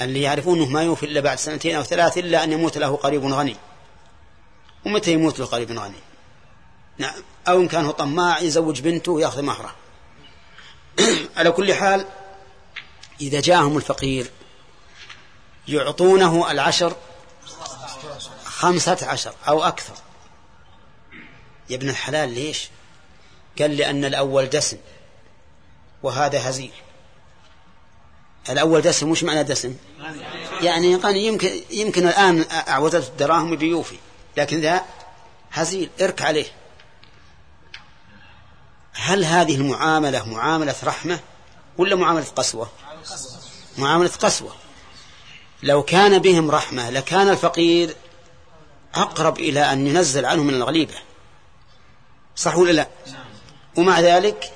S1: اللي يعرفون أنه ما يوفي إلا بعد سنتين أو ثلاث إلا أن يموت له قريب غني. ومتى يموت له قريب غني؟ نعم. أو إن كان هو طماع يزوج بنته ويأخذ مهرة. على كل حال إذا جاءهم الفقير يعطونه العشر خمسة عشر أو أكثر. يا ابن الحلال ليش؟ قال لأن الأول دسم وهذا هزيل. الأول دسم وش معنى دسم؟ يعني يمكن يمكن الآن أعوزت الدراهم بيوفي لكن ذا هزيل إرك عليه. هل هذه المعاملة معاملة رحمة ولا معاملة قسوة؟ معاملة قسوة. لو كان بهم رحمة لكان الفقير أقرب إلى أن ينزل عنه من الغليبة. صح ولا لا؟ ومع ذلك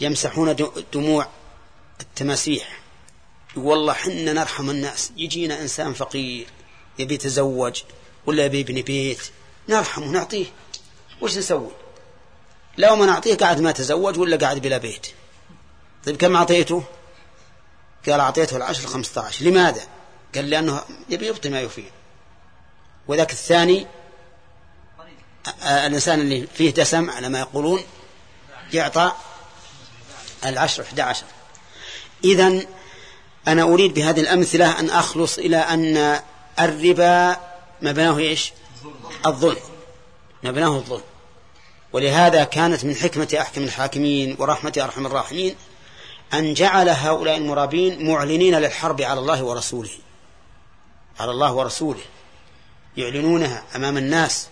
S1: يمسحون دموع التماسيح. والله حنا نرحم الناس. يجينا إنسان فقير يبي يتزوج ولا يبي يبني بيت. نرحمه نعطيه. وش نسوي؟ لو ما نعطيه قاعد ما تزوج ولا قاعد بلا بيت. طيب كم أعطيته؟ قال أعطيته العشر خمسة عشر لماذا؟ قال لأنه يبي يبطي ما يفيد. وذاك الثاني الإنسان اللي فيه دسم على ما يقولون يعطى العشر أحد عشر. إذا أنا أريد بهذه الأمثلة أن أخلص إلى أن الربا مبناه إيش؟ الظلم. مبناه الظلم. ولهذا كانت من حكمة أحكم الحاكمين ورحمة أرحم الراحمين أن جعل هؤلاء المرابين معلنين للحرب على الله ورسوله. على الله ورسوله. يعلنونها أمام الناس.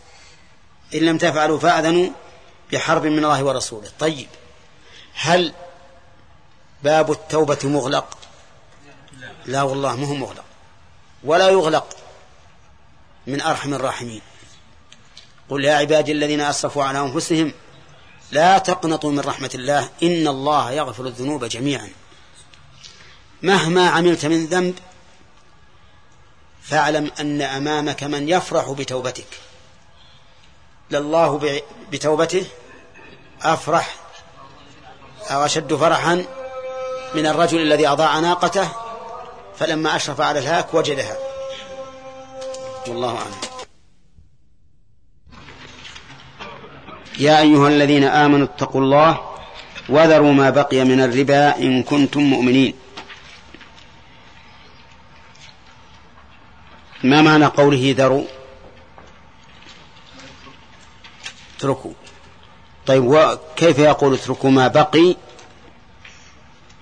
S1: إن لم تفعلوا فأذنوا بحرب من الله ورسوله. طيب. هل باب التوبة مغلق؟ لا والله مو مغلق. ولا يغلق من أرحم الراحمين. قل يا عبادي الذين أسرفوا على أنفسهم لا تقنطوا من رحمة الله. إن الله يغفر الذنوب جميعا. مهما عملت من ذنب فاعلم أن أمامك من يفرح بتوبتك. لله بتوبته أفرح أو أشد فرحا من الرجل الذي أضاع ناقته فلما أشرف على الهاك وجدها. والله أعلم. يا أيها الذين آمنوا اتقوا الله وذروا ما بقي من الربا إن كنتم مؤمنين. ما معنى قوله ذروا؟ اتركوا. طيب وكيف يقول اتركوا ما بقي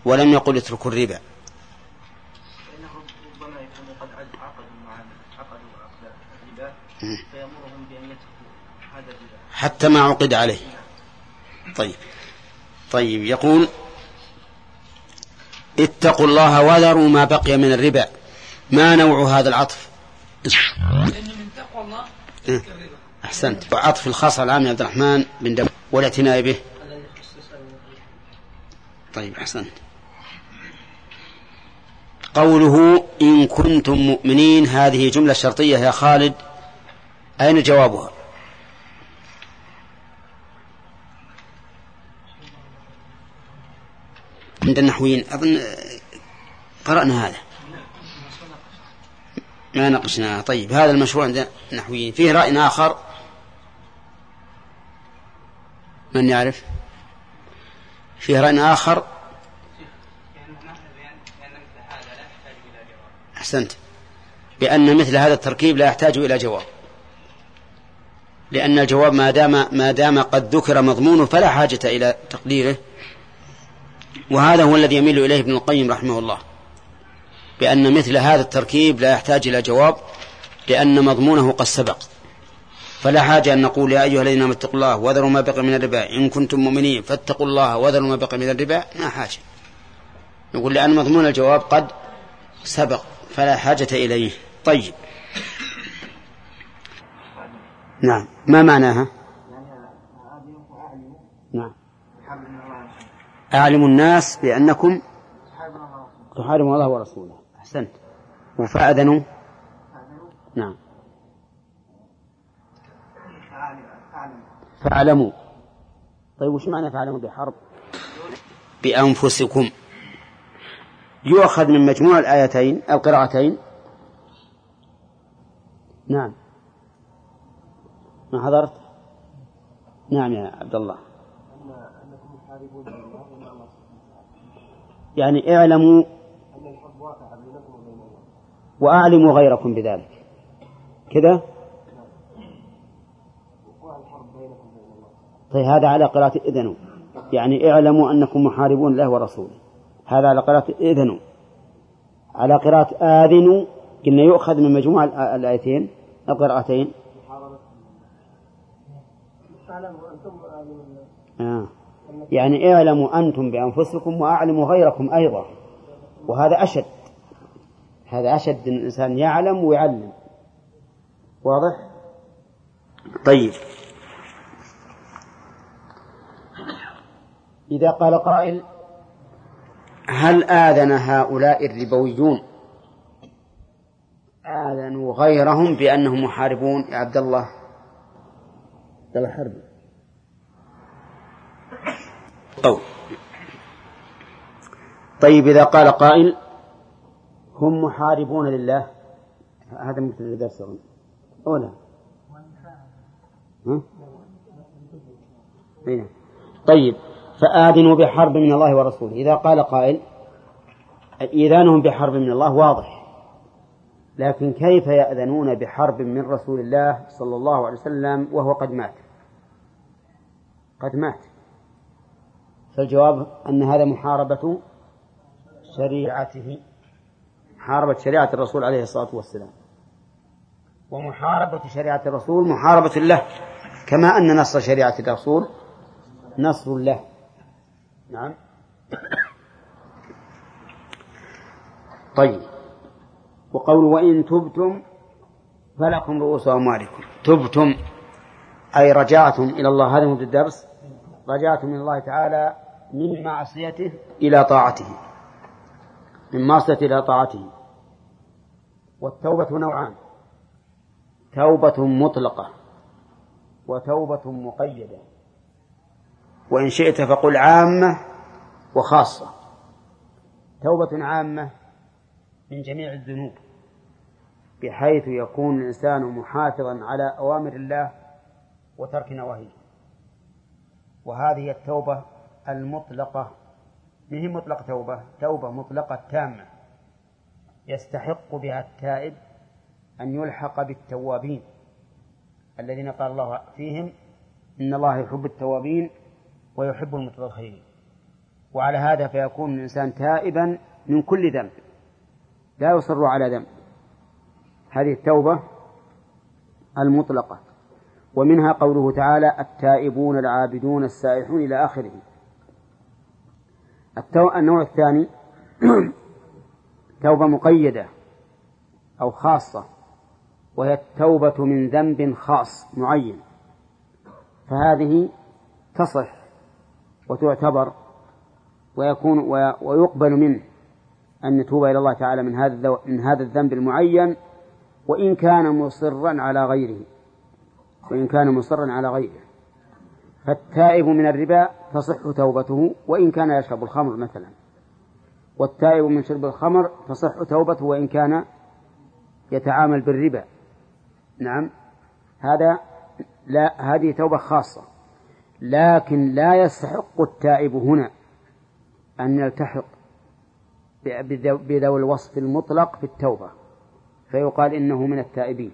S1: ولم يقل اتركوا الربا؟ حتى ما عقد عليه. طيب. طيب يقول اتقوا الله وذروا ما بقي من الربا. ما نوع هذا العطف؟ إيه. أحسنت. وعطف الخاص العام عبد الرحمن بن دب والاعتناء به. طيب أحسنت. قوله إن كنتم مؤمنين هذه جملة شرطية يا خالد. أين جوابها؟ عند النحويين. أظن قرأنا هذا. ما ناقشناه طيب هذا المشروع عند النحويين. فيه رأي آخر؟ من يعرف؟ فيه رأي آخر؟ أحسنت. بأن مثل هذا التركيب لا يحتاج إلى جواب. لأن الجواب ما دام ما دام قد ذكر مضمونه فلا حاجة إلى تقديره. وهذا هو الذي يميل إليه ابن القيم رحمه الله. بأن مثل هذا التركيب لا يحتاج إلى جواب لأن مضمونه قد سبق. فلا حاجة أن نقول يا أيها الذين آمنوا اتقوا الله وذروا ما بقي من الربا. إن كنتم مؤمنين فاتقوا الله وذروا ما بقي من الربا. ما حاجة. نقول لأن مضمون الجواب قد سبق فلا حاجة إليه. طيب. نعم. ما معناها نعم أعلموا الناس بأنكم تحاربون الله ورسوله. أحسنت. وفأذنوا نعم. فاعلموا. طيب وش معنى فاعلموا بحرب؟ بأنفسكم. يؤخذ من مجموع الآيتين القراءتين. نعم. ما حضرت؟ نعم يا عبد الله. يعني اعلموا وأعلموا غيركم بذلك. كذا؟ طيب هذا على قراءة إذنوا. يعني اعلموا أنكم محاربون الله ورسوله. هذا على قراءة إذنوا. على قراءة آذنوا. قلنا يؤخذ من مجموع الآيتين القراءتين. آه. يعني اعلموا أنتم بأنفسكم وأعلموا غيركم أيضا. وهذا أشد. هذا أشد أن الإنسان يعلم ويعلم. واضح؟ طيب. إذا قال قائل هل آذن هؤلاء الربويون؟ آذنوا غيرهم بأنهم محاربون يا عبد الله. عبد الله حربي أو. طيب إذا قال قائل هم محاربون لله. هذا مثل الدرس أو لا؟ إيه. طيب فآذنوا بحرب من الله ورسوله. إذا قال قائل إيذانهم بحرب من الله واضح. لكن كيف يأذنون بحرب من رسول الله صلى الله عليه وسلم وهو قد مات؟ قد مات. فالجواب أن هذا محاربة شريعته محاربة شريعة الرسول عليه الصلاة والسلام. ومحاربة شريعة الرسول محاربة له كما أن نصر شريعة الرسول نصر له. نعم. طيب. وقول وإن تبتم فلكم رؤوس أموالكم. تبتم أي رجعتم إلى الله. هذا مد الدرس رجعتم من الله تعالى من معصيته إلى طاعته. من معصية إلى طاعته. والتوبة نوعان. توبة مطلقة. وتوبة مقيدة. وإن شئت فقل عامة وخاصة. توبة عامة من جميع الذنوب. بحيث يكون الإنسان محافظا على أوامر الله وترك نواهيه. وهذه التوبة المطلقة. ما هي مطلق توبة؟ توبة مطلقة تامة. يستحق بها التائب أن يلحق بالتوابين الذين قال الله فيهم إن الله يحب التوابين ويحب المتطهرين. وعلى هذا فيكون الإنسان تائبا من كل ذنب. لا يصر على ذنب. هذه التوبة المطلقة. ومنها قوله تعالى التائبون العابدون السائحون إلى آخره. النوع الثاني توبة مقيدة أو خاصة وهي التوبة من ذنب خاص معين فهذه تصح وتعتبر ويكون ويقبل منه أن يتوب إلى الله تعالى من هذا من هذا الذنب المعين وإن كان مصرا على غيره وإن كان مصرا على غيره. فالتائب من الربا تصح توبته وإن كان يشرب الخمر مثلا. والتائب من شرب الخمر تصح توبته وإن كان يتعامل بالربا. نعم. هذا لا هذه توبة خاصة. لكن لا يستحق التائب هنا أن يلتحق بذوي الوصف المطلق في التوبة فيقال إنه من التائبين.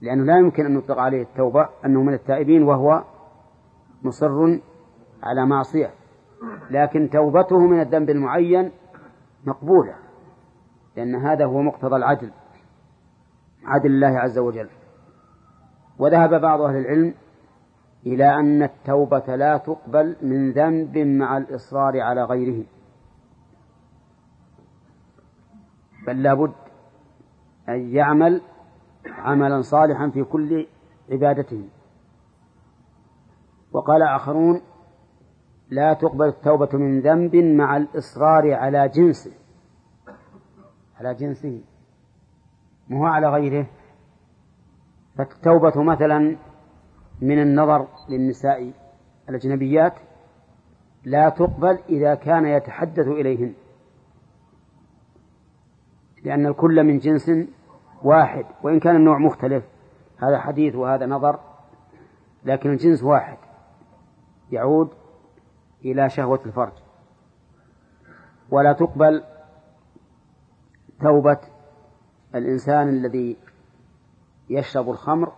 S1: لأنه لا يمكن أن نطلق عليه التوبة أنه من التائبين وهو مصر على معصية. لكن توبته من الذنب المعين مقبولة لأن هذا هو مقتضى العدل عدل الله عز وجل. وذهب بعض أهل العلم إلى أن التوبة لا تقبل من ذنب مع الإصرار على غيره. بل لابد أن يعمل عملا صالحا في كل عبادته. وقال آخرون لا تقبل التوبة من ذنب مع الإصرار على جنسه. على جنسه. مو على غيره. فالتوبة مثلا من النظر للنساء الأجنبيات لا تقبل إذا كان يتحدث إليهن. لأن الكل من جنس واحد وإن كان النوع مختلف هذا حديث وهذا نظر لكن الجنس واحد يعود إلى شهوة الفرج. ولا تقبل توبة الإنسان الذي يشرب الخمر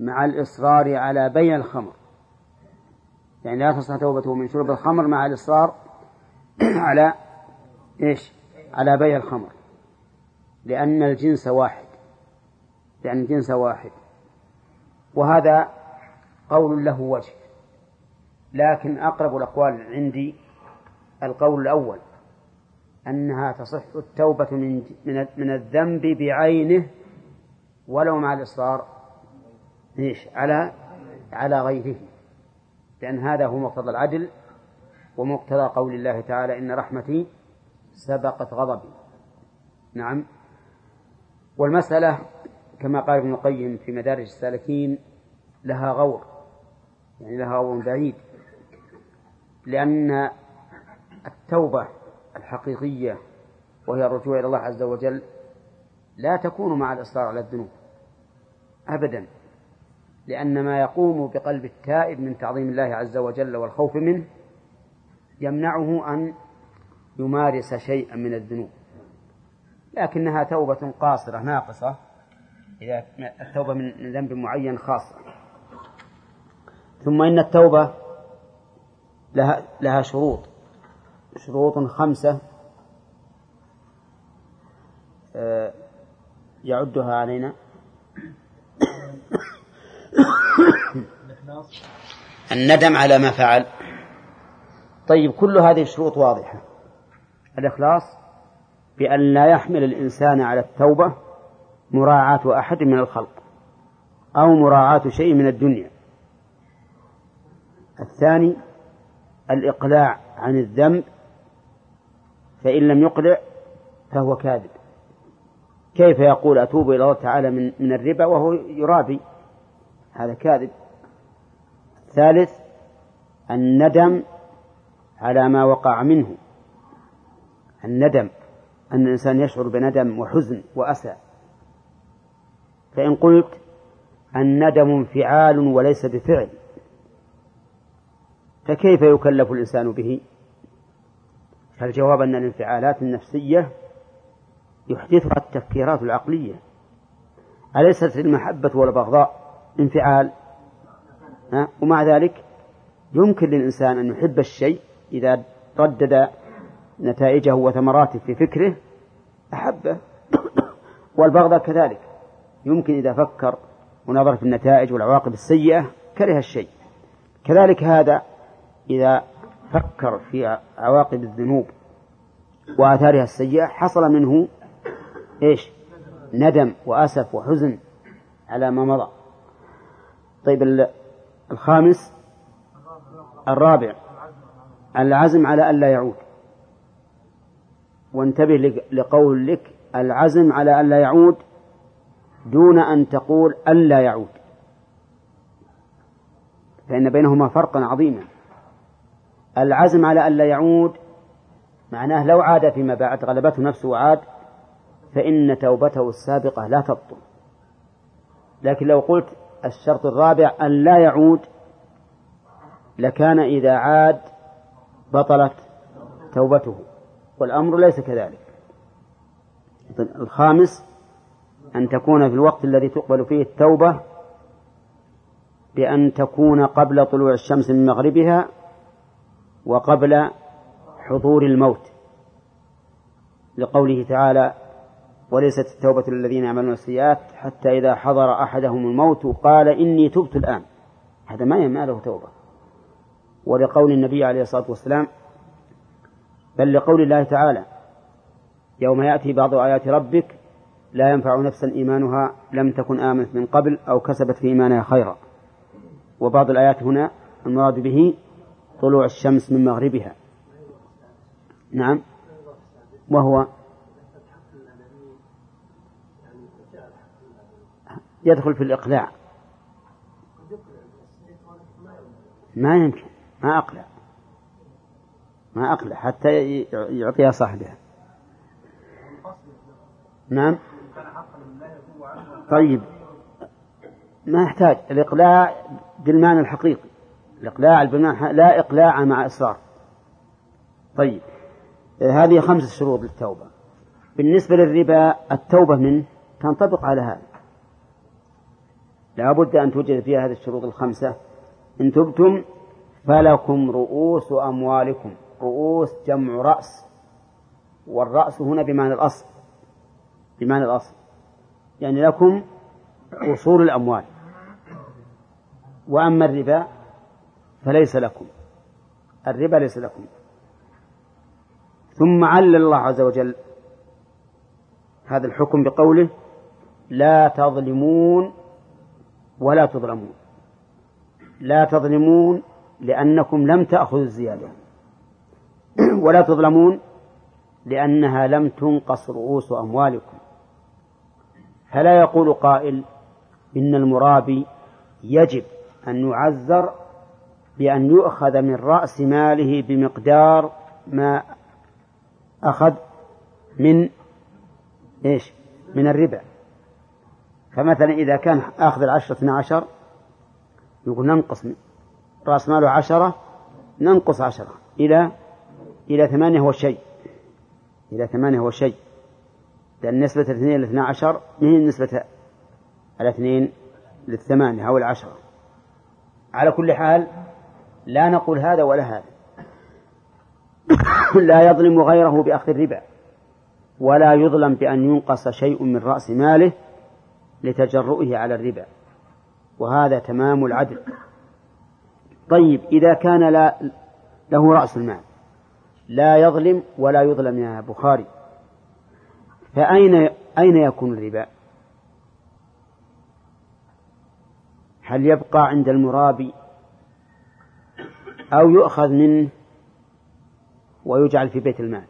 S1: مع الإصرار على بيع الخمر. يعني لا تصح توبته من شرب الخمر مع الإصرار على إيش؟ على بيع الخمر. لأن الجنس واحد. لأن الجنس واحد. وهذا قول له وجه. لكن أقرب الأقوال عندي القول الأول أنها تصح التوبة من من الذنب بعينه ولو مع الإصرار إيش؟ على على غيره. لأن هذا هو مقتضى العدل ومقتضى قول الله تعالى إن رحمتي سبقت غضبي. نعم. والمسألة كما قال ابن القيم في مدارج السالكين لها غور يعني لها غور بعيد لأن التوبة الحقيقية وهي الرجوع إلى الله عز وجل لا تكون مع الإصرار على الذنوب أبدا لأن ما يقوم بقلب التائب من تعظيم الله عز وجل والخوف منه يمنعه أن يمارس شيئا من الذنوب. لكنها توبة قاصرة ناقصة. إذا التوبة من ذنب معين خاصة. ثم إن التوبة لها لها شروط. شروط خمسة آه، يعدها علينا. الندم على ما فعل. طيب كل هذه الشروط واضحة. الإخلاص بأن لا يحمل الإنسان على التوبة مراعاة أحد من الخلق أو مراعاة شيء من الدنيا. الثاني الإقلاع عن الذنب فإن لم يقلع فهو كاذب. كيف يقول أتوب إلى الله تعالى من, من الربا وهو يرابي؟ هذا كاذب. ثالث الندم على ما وقع منه. الندم أن الإنسان يشعر بندم وحزن وأسى. فإن قلت الندم انفعال وليس بفعل فكيف يكلف الإنسان به؟ فالجواب أن الانفعالات النفسية يحدثها التفكيرات العقلية. أليست المحبة والبغضاء انفعال؟ ومع ذلك يمكن للإنسان أن يحب الشيء إذا ردد نتائجه وثمراته في فكره أحبه. والبغضاء كذلك. يمكن إذا فكر ونظر في النتائج والعواقب السيئة كره الشيء. كذلك هذا إذا فكر في عواقب الذنوب وآثارها السيئة حصل منه إيش؟ ندم وأسف وحزن على ما مضى. طيب الخامس الرابع العزم على ألا يعود. وانتبه لقول لك العزم على ألا يعود دون أن تقول ألا يعود. فإن بينهما فرقا عظيما. العزم على ألا يعود معناه لو عاد فيما بعد غلبته نفسه وعاد فإن توبته السابقة لا تبطل. لكن لو قلت الشرط الرابع أن لا يعود لكان إذا عاد بطلت توبته. والأمر ليس كذلك. الخامس أن تكون في الوقت الذي تقبل فيه التوبة بأن تكون قبل طلوع الشمس من مغربها وقبل حضور الموت. لقوله تعالى وليست التوبة للذين يعملون السيئات حتى إذا حضر أحدهم الموت قال إني تبت الآن هذا ما له توبة. ولقول النبي عليه الصلاة والسلام بل لقول الله تعالى يوم يأتي بعض آيات ربك لا ينفع نفسا إيمانها لم تكن آمنت من قبل أو كسبت في إيمانها خيرا. وبعض الآيات هنا المراد به طلوع الشمس من مغربها. نعم. وهو يدخل في الإقلاع. ما يمكن ما أقلع. ما أقلع حتى يعطيها صاحبها. نعم؟ طيب. ما يحتاج. الإقلاع بالمعنى الحقيقي. الإقلاع بالمعنى لا إقلاع مع إصرار. طيب. هذه خمس شروط للتوبة. بالنسبة للربا التوبة منه تنطبق على هذا. لا بد أن توجد فيها هذه الشروط الخمسة. إن تبتم فلكم رؤوس أموالكم. رؤوس جمع رأس والرأس هنا بمعنى الأصل بمعنى الأصل يعني لكم أصول الأموال وأما الربا فليس لكم الربا ليس لكم. ثم علل الله عز وجل هذا الحكم بقوله لا تظلمون ولا تظلمون لا تظلمون لأنكم لم تأخذوا الزيادة. ولا تظلمون لأنها لم تنقص رؤوس أموالكم. فلا يقول قائل إن المرابي يجب أن يعذر بأن يؤخذ من رأس ماله بمقدار ما أخذ من إيش؟ من الربا فمثلا إذا كان آخذ العشرة اثنى عشر يقول ننقص رأس ماله عشرة ننقص عشرة إلى إلى ثمانية هو شيء إلى ثمانية هو شيء لأن نسبة الاثنين إلى عشر هي نسبة الاثنين للثمانية أو العشرة. على كل حال لا نقول هذا ولا هذا. لا يظلم غيره بأخذ الربا ولا يظلم بأن ينقص شيء من رأس ماله لتجرؤه على الربا وهذا تمام العدل. طيب إذا كان لا له رأس المال لا يظلم ولا يظلم يا بخاري. فأين أين يكون الربا؟ هل يبقى عند المرابي أو يؤخذ منه ويجعل في بيت المال؟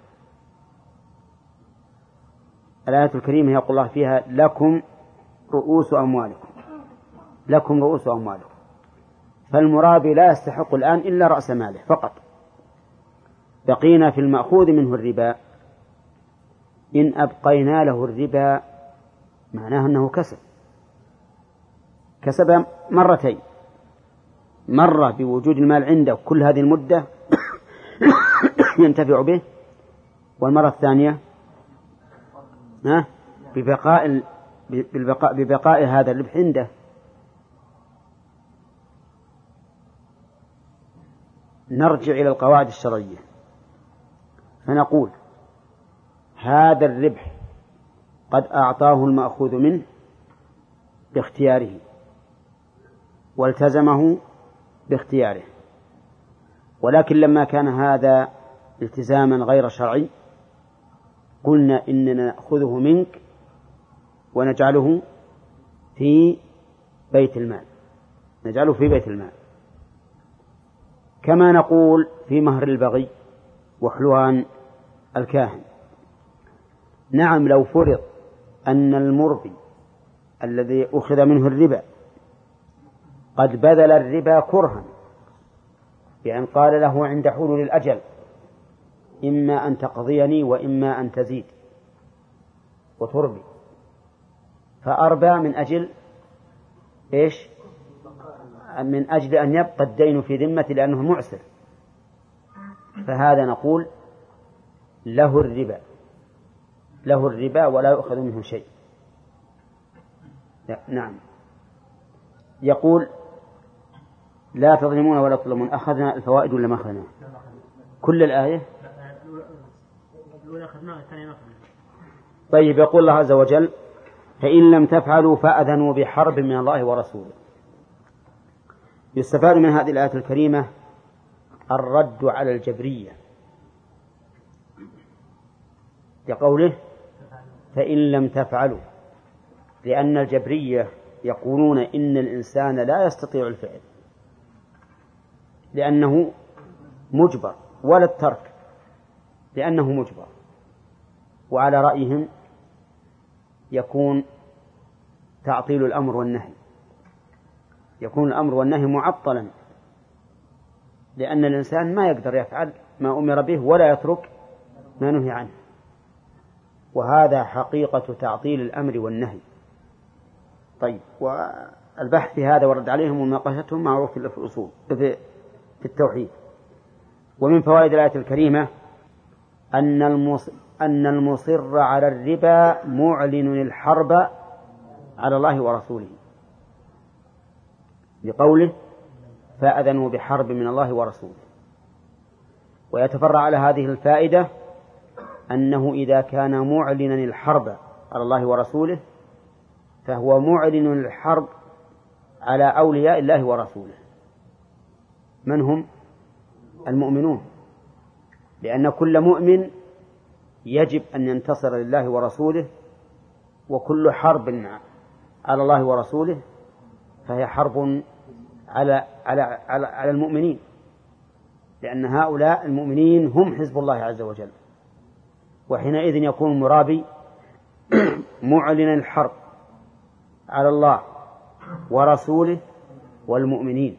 S1: الآية الكريمة يقول الله فيها لكم رؤوس أموالكم. لكم رؤوس أموالكم. فالمرابي لا يستحق الآن إلا رأس ماله فقط. بقينا في المأخوذ منه الربا. إن أبقينا له الربا معناه أنه كسب. كسب مرتين. مرة بوجود المال عنده كل هذه المدة ينتفع به. والمرة الثانية ببقاء بالبقاء ببقاء هذا الربح عنده. نرجع إلى القواعد الشرعية. فنقول هذا الربح قد أعطاه المأخوذ منه باختياره والتزمه باختياره ولكن لما كان هذا التزاما غير شرعي قلنا إننا نأخذه منك ونجعله في بيت المال نجعله في بيت المال. كما نقول في مهر البغي وحلوان الكاهن. نعم لو فرض أن المربي الذي أخذ منه الربا قد بذل الربا كرها بأن قال له عند حلول الأجل إما أن تقضيني وإما أن تزيد وتربي فأربى من أجل إيش؟ من أجل أن يبقى الدين في ذمته لأنه معسر. فهذا نقول له الربا. له الربا ولا يؤخذ منه شيء. نعم. يقول لا تظلمون ولا تظلمون. أخذنا الفوائد ولا ما أخذنا؟ كل الآية؟ طيب يقول الله عز وجل فإن لم تفعلوا فأذنوا بحرب من الله ورسوله. يستفاد من هذه الآية الكريمة الرد على الجبرية. لقوله فإن لم تفعلوا لأن الجبرية يقولون إن الإنسان لا يستطيع الفعل لأنه مجبر ولا الترك لأنه مجبر وعلى رأيهم يكون تعطيل الأمر والنهي يكون الأمر والنهي معطلا لأن الإنسان ما يقدر يفعل ما أمر به ولا يترك ما نهي عنه. وهذا حقيقة تعطيل الأمر والنهي. طيب والبحث في هذا ورد عليهم ومناقشتهم معروف في الأصول في التوحيد. ومن فوائد الآية الكريمة أن أن المصر على الربا معلن الحرب على الله ورسوله. لقوله فأذنوا بحرب من الله ورسوله. ويتفرع على هذه الفائدة أنه إذا كان معلنا الحرب على الله ورسوله فهو معلن الحرب على أولياء الله ورسوله. من هم؟ المؤمنون. لأن كل مؤمن يجب أن ينتصر لله ورسوله وكل حرب على الله ورسوله فهي حرب على على على, على المؤمنين. لأن هؤلاء المؤمنين هم حزب الله عز وجل. وحينئذ يكون المرابي معلنا الحرب على الله ورسوله والمؤمنين.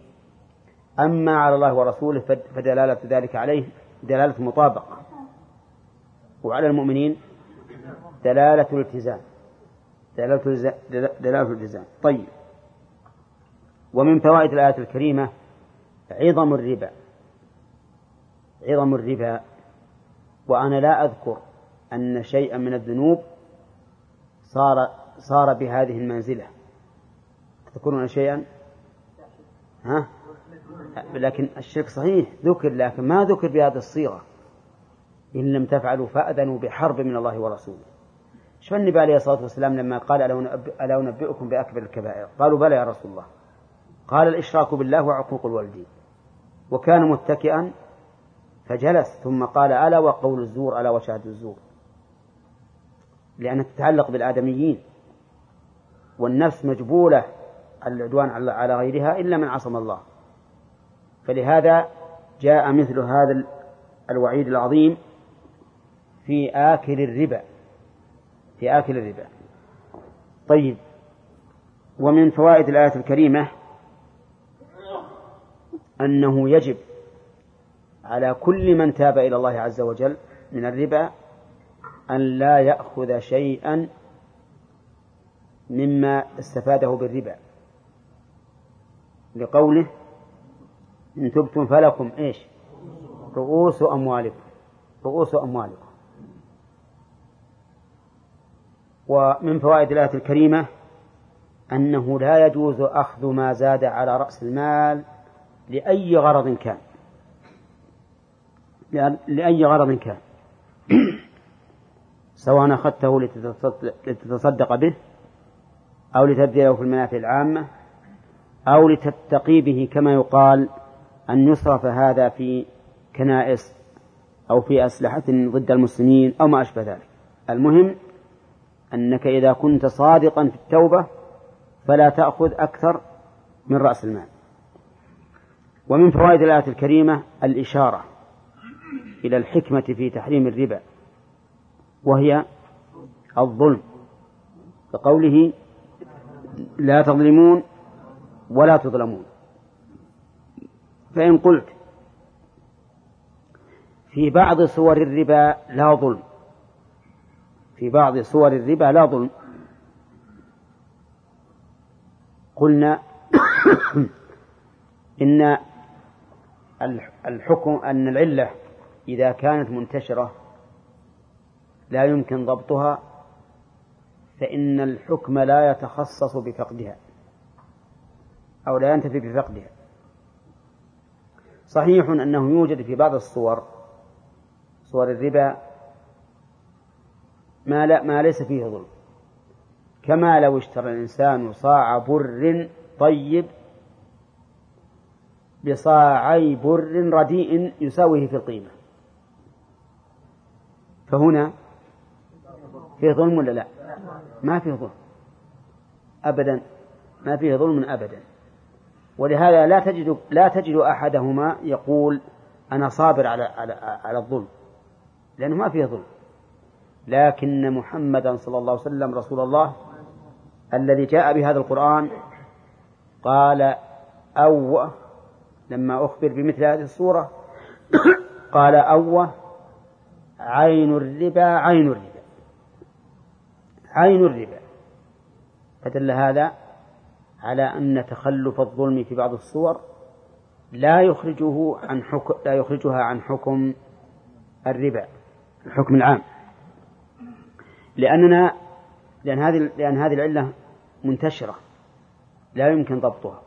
S1: أما على الله ورسوله فدلالة ذلك عليه دلالة مطابقة. وعلى المؤمنين دلالة الالتزام. دلالة دلالة الالتزام. طيب. ومن فوائد الآية الكريمة عظم الربا. عظم الربا. وأنا لا أذكر أن شيئا من الذنوب صار صار بهذه المنزلة. تذكرون شيئا؟ ها؟ لكن الشرك صحيح ذكر لكن ما ذكر بهذه الصيغة. إن لم تفعلوا فأذنوا بحرب من الله ورسوله. شو النبي عليه الصلاة والسلام لما قال ألا أنبئكم بأكبر الكبائر؟ قالوا بلى يا رسول الله. قال الإشراك بالله وعقوق الوالدين. وكان متكئا فجلس ثم قال ألا وقول الزور ألا وشهادة الزور. لأنها تتعلق بالآدميين. والنفس مجبولة العدوان على غيرها إلا من عصم الله. فلهذا جاء مثل هذا الوعيد العظيم في آكل الربا. في آكل الربا. طيب ومن فوائد الآية الكريمة أنه يجب على كل من تاب إلى الله عز وجل من الربا أن لا يأخذ شيئا مما استفاده بالربا. لقوله إن تبتم فلكم إيش؟ رؤوس أموالكم. رؤوس أموالكم. ومن فوائد الآية الكريمة أنه لا يجوز أخذ ما زاد على رأس المال لأي غرض كان. لأي غرض كان. سواء أخذته لتتصدق به أو لتبذله في المنافع العامة أو لتتقي به كما يقال أن يصرف هذا في كنائس أو في أسلحة ضد المسلمين أو ما أشبه ذلك. المهم أنك إذا كنت صادقا في التوبة فلا تأخذ أكثر من رأس المال. ومن فوائد الآية الكريمة الإشارة إلى الحكمة في تحريم الربا. وهي الظلم. كقوله لا تظلمون ولا تظلمون. فإن قلت في بعض صور الربا لا ظلم. في بعض صور الربا لا ظلم. قلنا إن الحكم أن العلة إذا كانت منتشرة لا يمكن ضبطها فإن الحكم لا يتخصص بفقدها أو لا ينتفي بفقدها. صحيح أنه يوجد في بعض الصور صور الربا ما, لا ما ليس فيه ظلم. كما لو اشترى الإنسان صاع بر طيب بصاعي بر رديء يساويه في القيمة. فهنا فيه ظلم ولا لا؟ ما فيه ظلم. أبدا. ما فيه ظلم أبدا. ولهذا لا تجد لا تجد أحدهما يقول أنا صابر على على على الظلم. لأنه ما فيه ظلم. لكن محمدا صلى الله عليه وسلم رسول الله الذي جاء بهذا القرآن قال أو لما أخبر بمثل هذه الصورة قال أوه عين الربا عين الربا. عين الربا. فدل هذا على أن تخلف الظلم في بعض الصور لا يخرجه عن حكم لا يخرجها عن حكم الربا الحكم العام. لأننا لأن هذه لأن هذه العلة منتشرة لا يمكن ضبطها.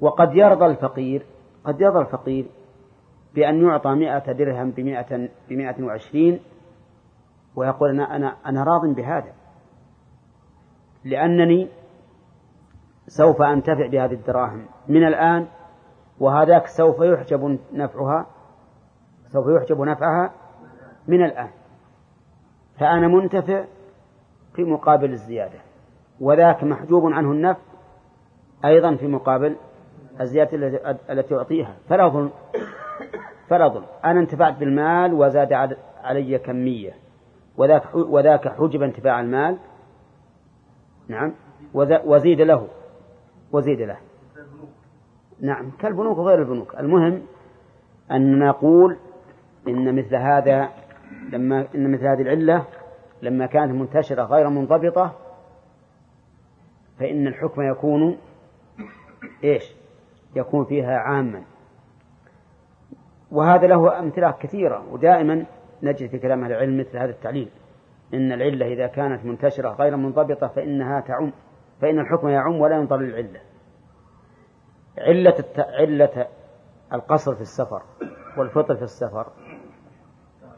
S1: وقد يرضى الفقير قد يرضى الفقير بأن يعطى مئة درهم بمئة بمئة وعشرين ويقول أنا أنا أنا راض بهذا. لأنني سوف أنتفع بهذه الدراهم. من الآن وهذاك سوف يحجب نفعها سوف يحجب نفعها من الآن. فأنا منتفع في مقابل الزيادة. وذاك محجوب عنه النفع أيضا في مقابل الزيادة التي أعطيها. فلا ظلم فلا ظلم أنا انتفعت بالمال وزاد علي كمية. وذاك وذاك حجب انتفاع المال. نعم. وزيد له. وزيد له. نعم. كالبنوك وغير البنوك. المهم أن نقول إن مثل هذا لما إن مثل هذه العلة لما كانت منتشرة غير منضبطة فإن الحكم يكون إيش؟ يكون فيها عاما. وهذا له أمثلة كثيرة. ودائما نجد في كلام أهل العلم مثل هذا التعليل. إن العلة إذا كانت منتشرة غير منضبطة فإنها تعم فإن الحكم يعم ولا ينظر للعلة علة الت... علة القصر في السفر والفطر في السفر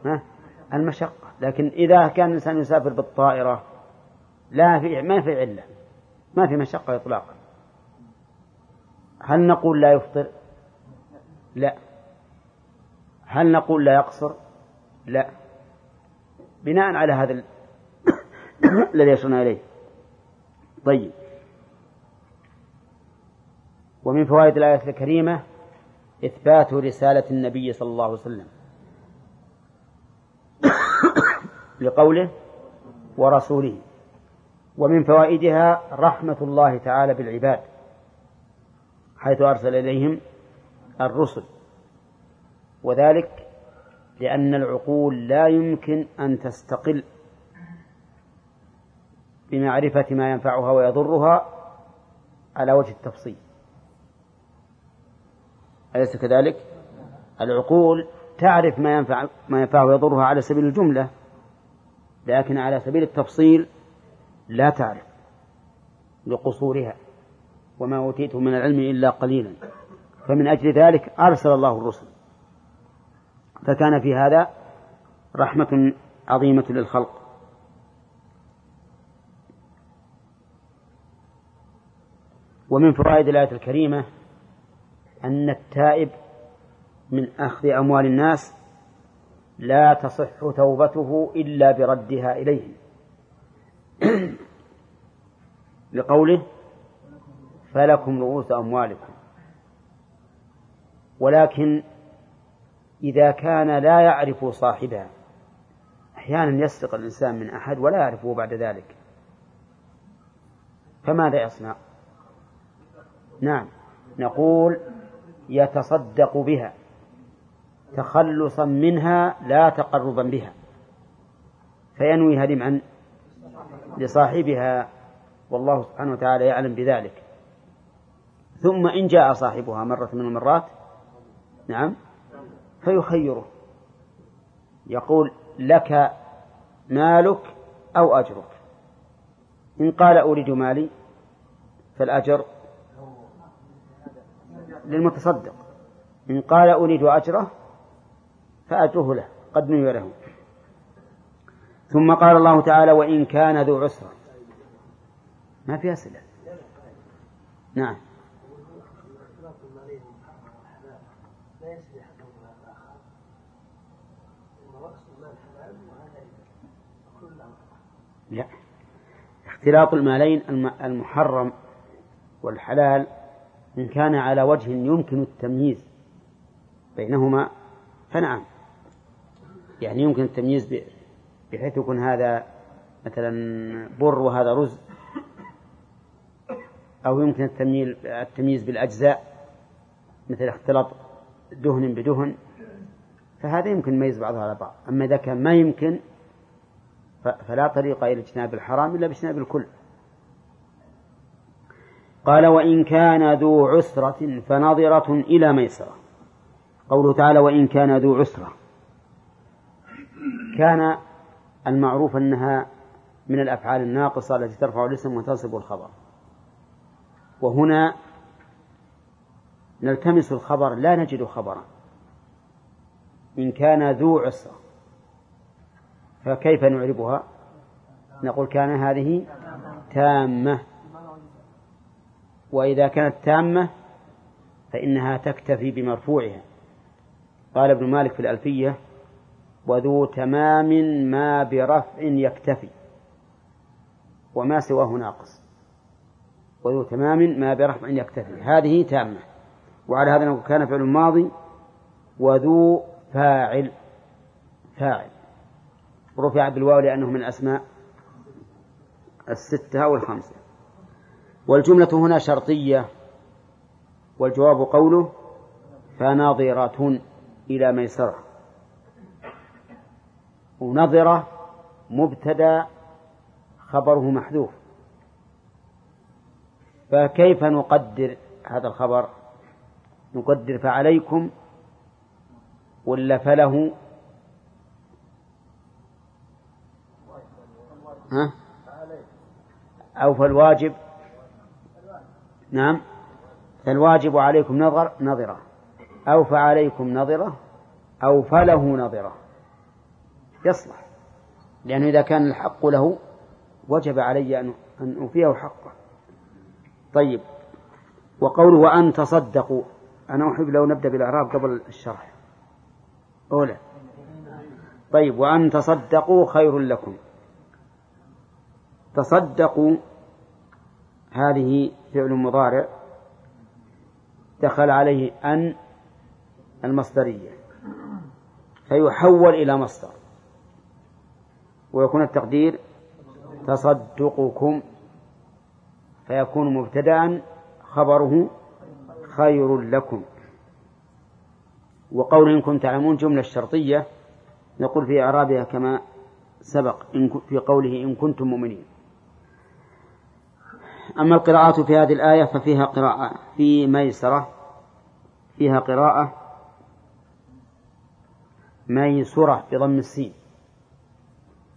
S1: ها؟ المشقة. لكن إذا كان الإنسان يسافر بالطائرة لا في ما في علة ما في مشقة إطلاقا. هل نقول لا يفطر؟ لا. هل نقول لا يقصر؟ لا. بناء على هذا الذي يشرنا إليه. طيب. ومن فوائد الآية الكريمة إثبات رسالة النبي صلى الله عليه وسلم. لقوله ورسوله. ومن فوائدها رحمة الله تعالى بالعباد. حيث أرسل إليهم الرسل. وذلك لأن العقول لا يمكن أن تستقل بمعرفة ما ينفعها ويضرها على وجه التفصيل. أليس كذلك؟ العقول تعرف ما ينفع ما ينفعها ويضرها على سبيل الجملة لكن على سبيل التفصيل لا تعرف لقصورها. وما أوتيته من العلم إلا قليلا. فمن أجل ذلك أرسل الله الرسل. فكان في هذا رحمة عظيمة للخلق. ومن فوائد الآية الكريمة أن التائب من أخذ أموال الناس لا تصح توبته إلا بردها إليهم. لقوله فلكم رؤوس أموالكم. ولكن إذا كان لا يعرف صاحبها. أحيانا يسرق الإنسان من أحد ولا يعرفه بعد ذلك. فماذا يصنع؟ نعم نقول يتصدق بها. تخلصا منها لا تقربا بها. فينويها لمن لصاحبها. والله سبحانه وتعالى يعلم بذلك. ثم إن جاء صاحبها مرة من المرات نعم فيخيره. يقول لك مالك أو أجرك. إن قال أريد مالي فالأجر للمتصدق. إن قال أريد أجره فأجره له قد نوي له. ثم قال الله تعالى وإن كان ذو عسرة ما في أسئلة. نعم. لا. اختلاط المالين المحرم والحلال إن كان على وجه يمكن التمييز بينهما فنعم. يعني يمكن التمييز بحيث يكون هذا مثلا بر وهذا رز أو يمكن التمييز بالأجزاء مثل اختلاط دهن بدهن فهذا يمكن يميز بعضها على بعض. أما إذا كان ما يمكن فلا طريق إلى اجتناب الحرام إلا باجتناب الكل. قال وإن كان ذو عسرة فنظرة إلى ميسرة. قوله تعالى وإن كان ذو عسرة. كان المعروف أنها من الأفعال الناقصة التي ترفع الاسم وتنصب الخبر. وهنا نلتمس الخبر لا نجد خبرا. إن كان ذو عسرة. فكيف نعربها؟ نقول كان هذه تامة. وإذا كانت تامة فإنها تكتفي بمرفوعها. قال ابن مالك في الألفية وذو تمام ما برفع يكتفي وما سواه ناقص. وذو تمام ما برفع يكتفي. هذه تامة. وعلى هذا نقول كان فعل ماضي وذو فاعل فاعل. رفع بالواو لأنه من أسماء الستة أو الخمسة والجملة هنا شرطية والجواب قوله فناظرة إلى ميسرة. ونظرة مبتدأ خبره محذوف. فكيف نقدر هذا الخبر؟ نقدر فعليكم ولا فله ها؟ أو فالواجب نعم. فالواجب عليكم نظر نظرة. أو فعليكم نظرة أو فله نظرة. يصلح. لأنه إذا كان الحق له وجب علي أن أوفيه حقه. طيب. وقوله وأن تصدقوا. أنا أحب لو نبدأ بالإعراب قبل الشرح. أولى. طيب. وأن تصدقوا خير لكم. تصدقوا هذه فعل مضارع دخل عليه أن المصدرية فيحول إلى مصدر ويكون التقدير تصدقكم فيكون مبتدأ خبره خير لكم. وقول إن كنتم تعلمون جملة شرطية نقول في إعرابها كما سبق في قوله إن كنتم مؤمنين. أما القراءات في هذه الآية ففيها قراءة في ميسرة فيها قراءة ميسرة بضم السين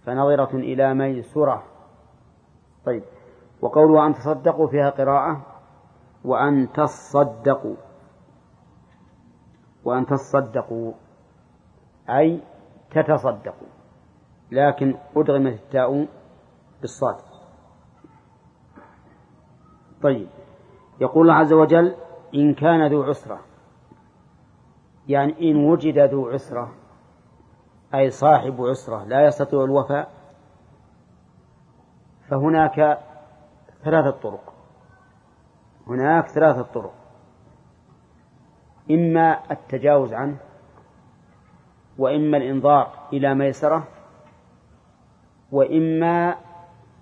S1: فنظرة إلى ميسرة. طيب وقول وأن تصدقوا فيها قراءة وأن تصدقوا وأن تصدقوا أي تتصدقوا لكن أدغمت التاء بالصاد. طيب. يقول الله عز وجل إن كان ذو عسرة. يعني إن وجد ذو عسرة أي صاحب عسرة لا يستطيع الوفاء فهناك ثلاثة طرق. هناك ثلاثة طرق. إما التجاوز عنه وإما الإنظار إلى ميسرة وإما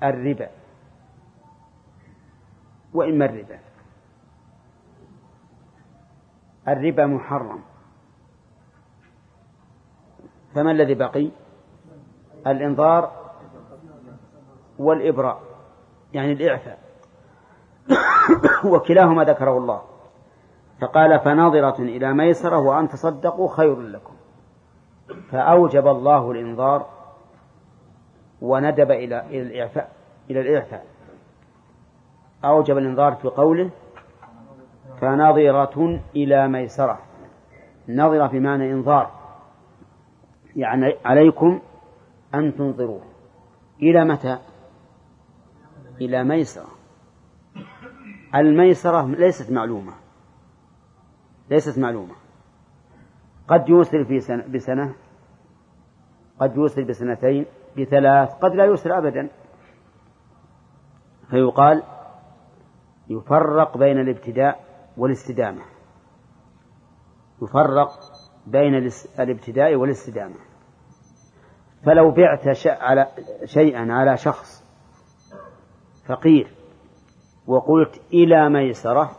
S1: الربا. وإما الربا. الربا محرم. فما الذي بقي؟ الإنظار والإبراء يعني الإعفاء. وكلاهما ذكره الله. فقال فناظرة إلى ميسرة وأن تصدقوا خير لكم. فأوجب الله الإنظار وندب إلى الإعفاء إلى الإعفاء. أوجب الإنظار في قوله فنظرة إلى ميسرة. نظرة في معنى إنظار يعني عليكم أن تنظروه إلى متى؟ إلى ميسرة. الميسرة ليست معلومة. ليست معلومة. قد يوصل في سنة بسنة قد يوصل بسنتين بثلاث قد لا يوصل أبدا. فيقال يفرق بين الابتداء والاستدامة. يفرق بين الابتداء والاستدامة. فلو بعت على شيئا على شخص فقير وقلت إلى ميسرة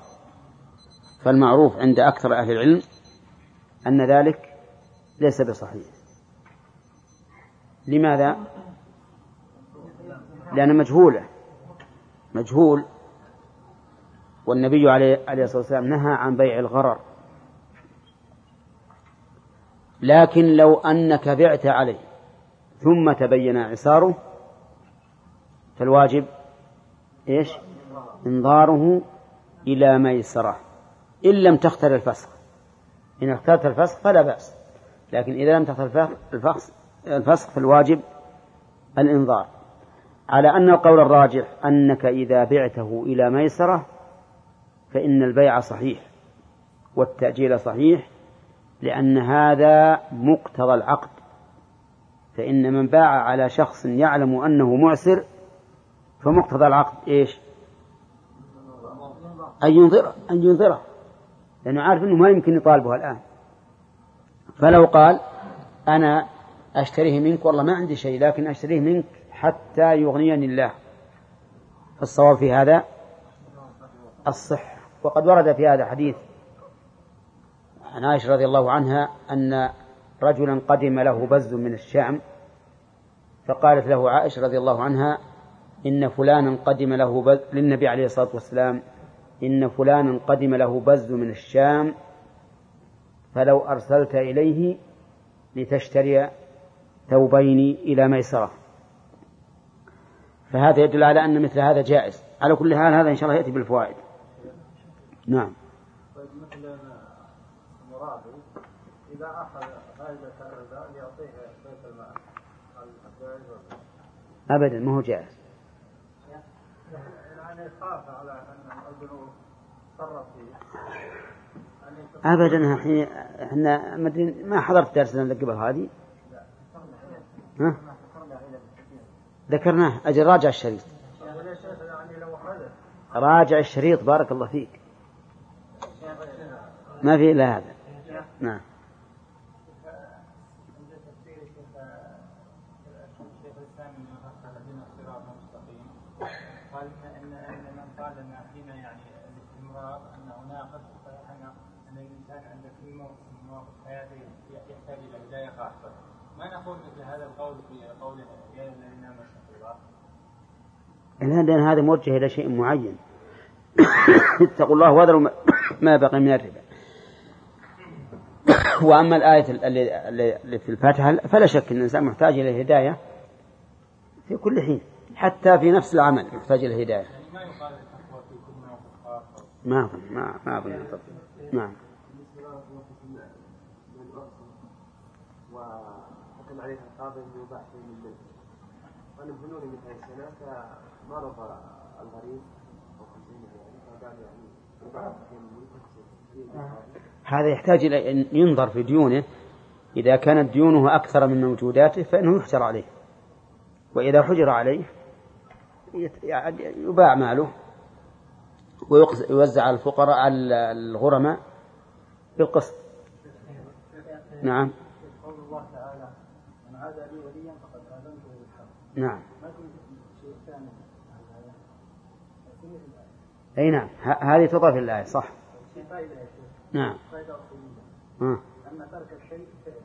S1: فالمعروف عند أكثر أهل العلم أن ذلك ليس بصحيح. لماذا؟ لأن مجهولة مجهول والنبي عليه الصلاة والسلام نهى عن بيع الغرر. لكن لو أنك بعت عليه ثم تبين عساره فالواجب إيش؟ إنظاره إلى ميسرة. إن لم تختر الفسخ. إن اخترت الفسخ فلا بأس. لكن إذا لم تختر الفسخ فالواجب الإنظار. على أن القول الراجح أنك إذا بعته إلى ميسرة فإن البيع صحيح والتأجيل صحيح لأن هذا مقتضى العقد. فإن من باع على شخص يعلم أنه معسر فمقتضى العقد إيش؟ أن ينظره أن ينظره لأنه عارف أنه ما يمكن يطالبها الآن. فلو قال أنا أشتريه منك والله ما عندي شيء لكن أشتريه منك حتى يغنيني الله. فالصواب في هذا الصحة. وقد ورد في هذا حديث عن عائشة رضي الله عنها أن رجلا قدم له بز من الشام فقالت له عائشة رضي الله عنها إن فلانا قدم له بز للنبي عليه الصلاة والسلام إن فلانا قدم له بز من الشام فلو أرسلت إليه لتشتري ثوبين إلى ميسرة. فهذا يدل على أن مثل هذا جائز. على كل حال هذا إن شاء الله يأتي بالفوائد. نعم.
S3: طيب مثل المرابي إذا أخذ فائدة الربا ليعطيه بيت المال. هل جائز ولا
S1: أبدا ما هو جائز.
S3: يعني خاف على أن البنوك تصرف فيه.
S1: أبدا الحين إحنا مدري ما حضرت درسنا اللي قبل هذه؟ ها؟ ذكرناه أجل راجع الشريط.
S3: يعني حدث
S1: راجع الشريط بارك الله فيك. ما في إلا هذا. نعم.
S3: قال إن ان من قال إن يعني الاستمرار ان الانسان عند كل يحتاج إلى ما نقول مثل هذا القول في قوله يا الذين
S1: هذا موجه إلى شيء معين. اتقوا الله وذروا ما بقي من الربا. وأما الآية اللي في الفاتحة فلا شك أن الإنسان محتاج إلى الهداية في كل حين حتى في نفس العمل محتاج إلى الهداية
S3: ما
S1: أظن ما ما أظن. نعم
S4: وحكم عليها القاضي انه يباح شيء من البيت. وأنا بنور من هذه السنة فما رضى الغريب أو 50 يعني فقال يعني يباح شيء من الملك
S1: هذا يحتاج إلى أن ينظر في ديونه إذا كانت ديونه أكثر من موجوداته فإنه يحجر عليه. وإذا حجر عليه يعني يباع ماله ويوزع على الفقراء على الغرماء بالقسط. نعم.
S3: الله تعالى من عاد لي وليا فقد
S1: نعم.
S3: ما
S1: أي نعم. هذه تضاف الآية صح. نعم.
S3: فائده اصوليه
S1: آه.
S3: ان ترك الشيء فعل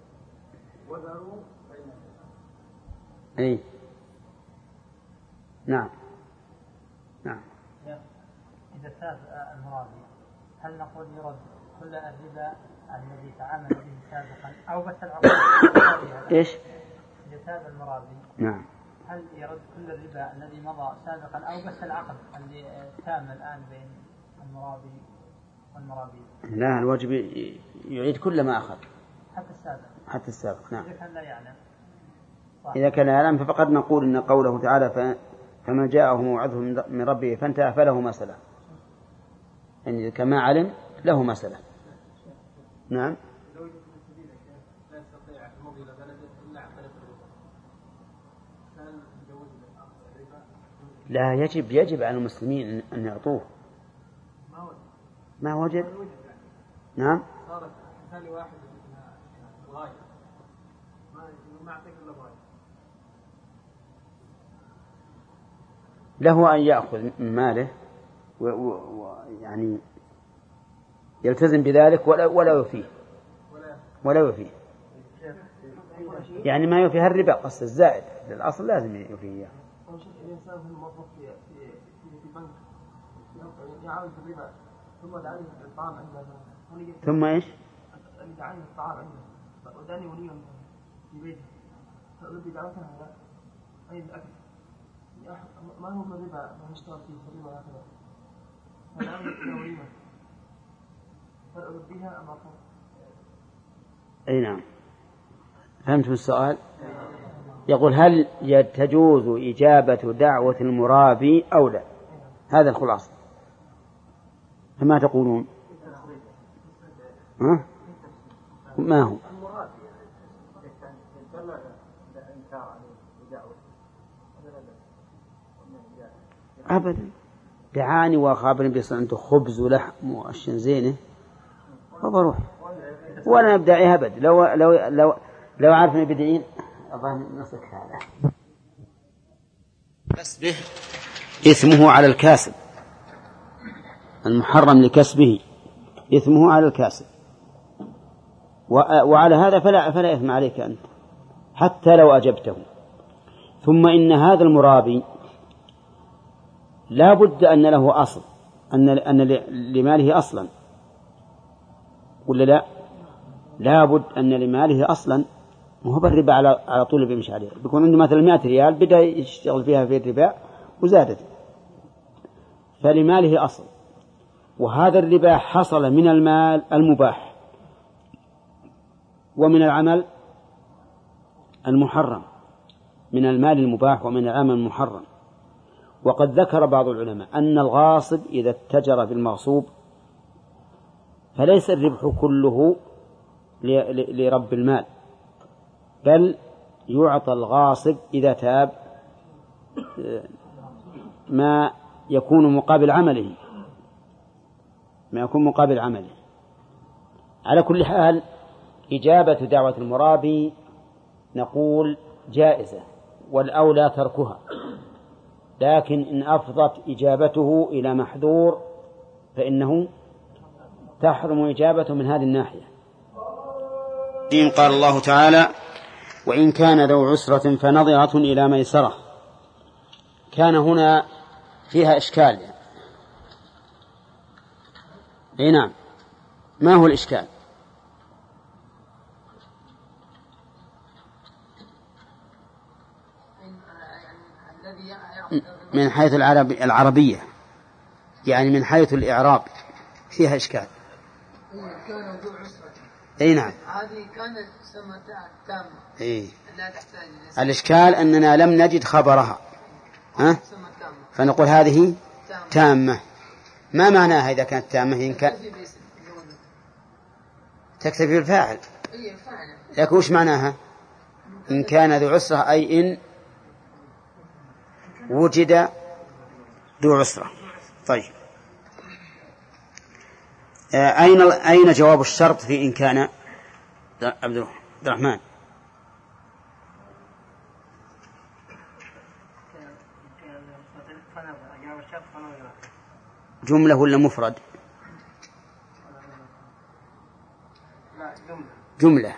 S3: وذروا فان
S1: أي. نعم. نعم.
S3: إذا تاب المرابي هل نقول يرد كل الربا الذي تعامل به سابقا أو بس العقد
S1: إيش؟
S3: إذا تاب المرابي
S1: نعم.
S3: هل يرد كل الربا الذي مضى سابقا أو بس العقد اللي تام الآن بين المرابي
S1: لا الواجب يعيد كل ما أخذ.
S3: حتى السابق.
S1: حتى السابق نعم.
S3: إذا كان لا يعلم.
S1: إذا كان يعلم ففقد نقول إن قوله تعالى ف- فمن جاءه موعظه من- ربه فانتهى فله مسألة. يعني كما علم له مسألة. نعم.
S4: لا يستطيع المضي إلى بلده إلا عن طريق الربا. هل يجوز الربا؟
S1: لا يجب يجب على المسلمين أن- أن يعطوه.
S4: ما
S1: وجد؟ نعم.
S4: صارت مثال واحد. ما إلا الغايه.
S1: له أن يأخذ من ماله ويعني يلتزم بذلك ولا ولا يوفيه.
S4: ولا
S1: يوفيه. يعني ما يوفيها الربا قصد الزائد. الأصل لازم يوفيه إياه.
S4: الإنسان في في في, في بنك الربا. ثم دعاني الطعام عندنا
S1: ثم إيش؟
S4: دعاني الطعام عندنا وداني ولي في بيته فأريد دعوتها هذا أي الأكل؟ أخ- ما هو من الربا؟ ما يشتغل فيه في الربا هكذا إلى وليمة هل أربيها أم أقوم؟
S1: أي نعم. فهمتم السؤال؟ يقول هل تجوز إجابة دعوة المرابي أو لا؟ هذا الخلاصة. فما تقولون؟ ها؟ ما هو؟ أبدا. دعاني وأخابرني بصنعته خبز ولحم وأشياء زينة. وبروح ولا نبدأ أبد لو لو لو لو عرفنا بدعين أظن نصك هذا. كسبه إثمه على الكاسب. المحرم لكسبه إثمه على الكاسب. وعلى هذا فلا فلا إثم عليك أنت حتى لو أجبته. ثم إن هذا المرابي لا بد أن له أصل أن أن لماله أصلا. ولا لا؟ لا بد أن لماله أصلا. ما هو بالربا على على طول بيمشي عليه. بيكون عنده مثلا 100 ريال بدأ يشتغل فيها في الربا وزادت. فلماله أصل. وهذا الربا حصل من المال المباح ومن العمل المحرم من المال المباح ومن العمل المحرم. وقد ذكر بعض العلماء أن الغاصب إذا اتجر في المغصوب فليس الربح كله لرب المال بل يعطى الغاصب إذا تاب آه، ما يكون مقابل عمله. ما يكون مقابل عمله على كل حال إجابة دعوة المرابي نقول جائزة والأولى تركها. لكن إن أفضت إجابته إلى محذور فإنه تحرم إجابته من هذه الناحية. قال الله تعالى وإن كان ذو عسرة فنظرة إلى ميسرة. كان هنا فيها إشكال. أي نعم. ما هو الإشكال؟ من حيث العرب العربية. يعني من حيث الإعراب. فيها إشكال.
S5: كان عسرة
S1: أي نعم.
S5: هذه كانت سمة تامة
S1: أي.
S5: لا تحتاج
S1: الإشكال أننا لم نجد خبرها. ها؟ فنقول هذه
S5: تامة
S1: تامة. ما معناها إذا كانت تامة؟ إن كان. تكتفي بالفاعل. لكن وش معناها؟ إن كان ذو عسرة أي إن وجد ذو عسرة. طيب. آه، أين أين جواب الشرط في إن كان عبد الرحمن؟ جملة ولا مفرد؟
S4: جملة.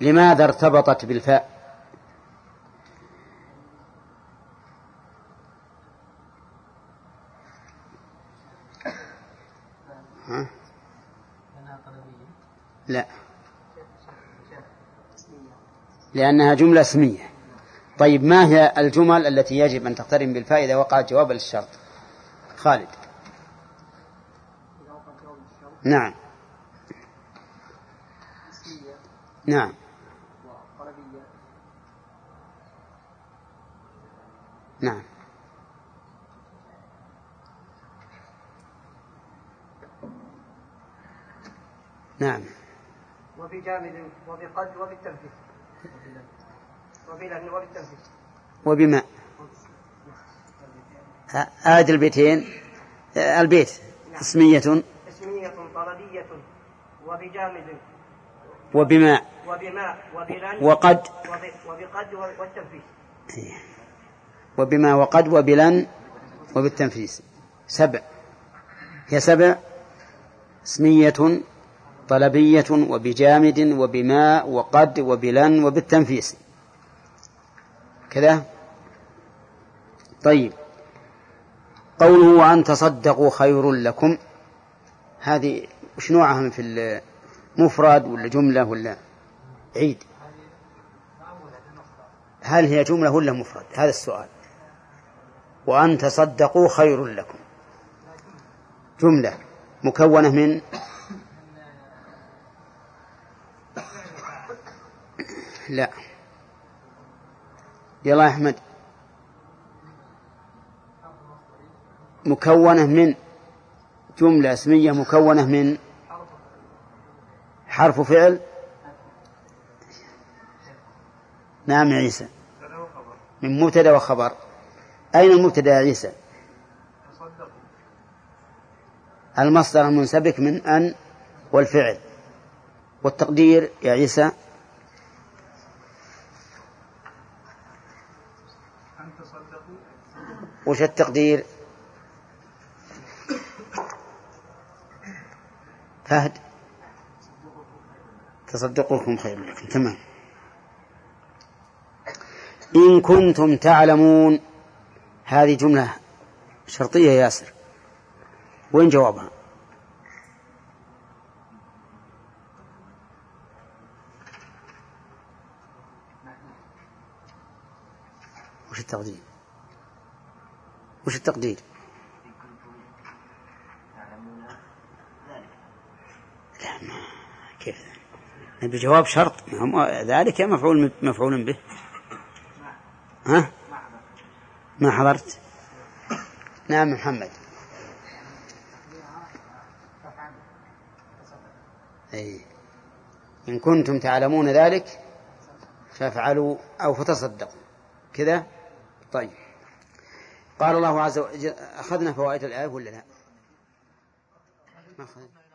S1: لماذا ارتبطت بالفاء؟ ها؟ لا. لأنها جملة اسمية. طيب ما هي الجمل التي يجب أن تقترن بالفاء إذا وقعت جوابا للشرط؟ خالد. نعم. نعم. نعم. نعم.
S4: وفي جامد وبقد وبالتنفيذ وبلن وبالتنفيذ
S1: وبما؟ آد البيتين. البيت. اسمية
S4: اسمية. طلبية وبجامد.
S1: وبما
S4: وبماء وبلن
S1: وقد
S4: وب- وبقد والتنفيذ
S1: وبما وقد وبلن وبالتنفيذ سبع. هي سبع. اسمية طلبية وبجامد وبماء وقد وبلن وبالتنفيذ كذا؟ طيب. قوله وأن تصدقوا خير لكم. هذه وش نوعها في المفرد ولا جملة ولا عيد؟ هل هي جملة ولا مفرد؟ هذا السؤال. وأن تصدقوا خير لكم. جملة مكونة من لا. يلا يا أحمد. مكونة من جملة اسمية مكونة من حرف فعل. نعم يا عيسى. من مبتدا وخبر. أين المبتدا يا عيسى؟ المصدر المنسبك من أن والفعل. والتقدير يا عيسى. وش التقدير؟ فهد. تصدقوكم خير لكم. تمام. إن كنتم تعلمون هذه جملة شرطية يا ياسر. وين جوابها؟ وش التقدير؟ وش التقدير؟ لا نبي جواب شرط. ذلك مفعول مفعول به. ها؟ ما حضرت؟ نعم محمد. أي. إن كنتم تعلمون ذلك فافعلوا أو فتصدقوا. كذا؟ طيب. قال الله عز وجل أخذنا فوائد الآية ولا لا؟ ما أخذنا.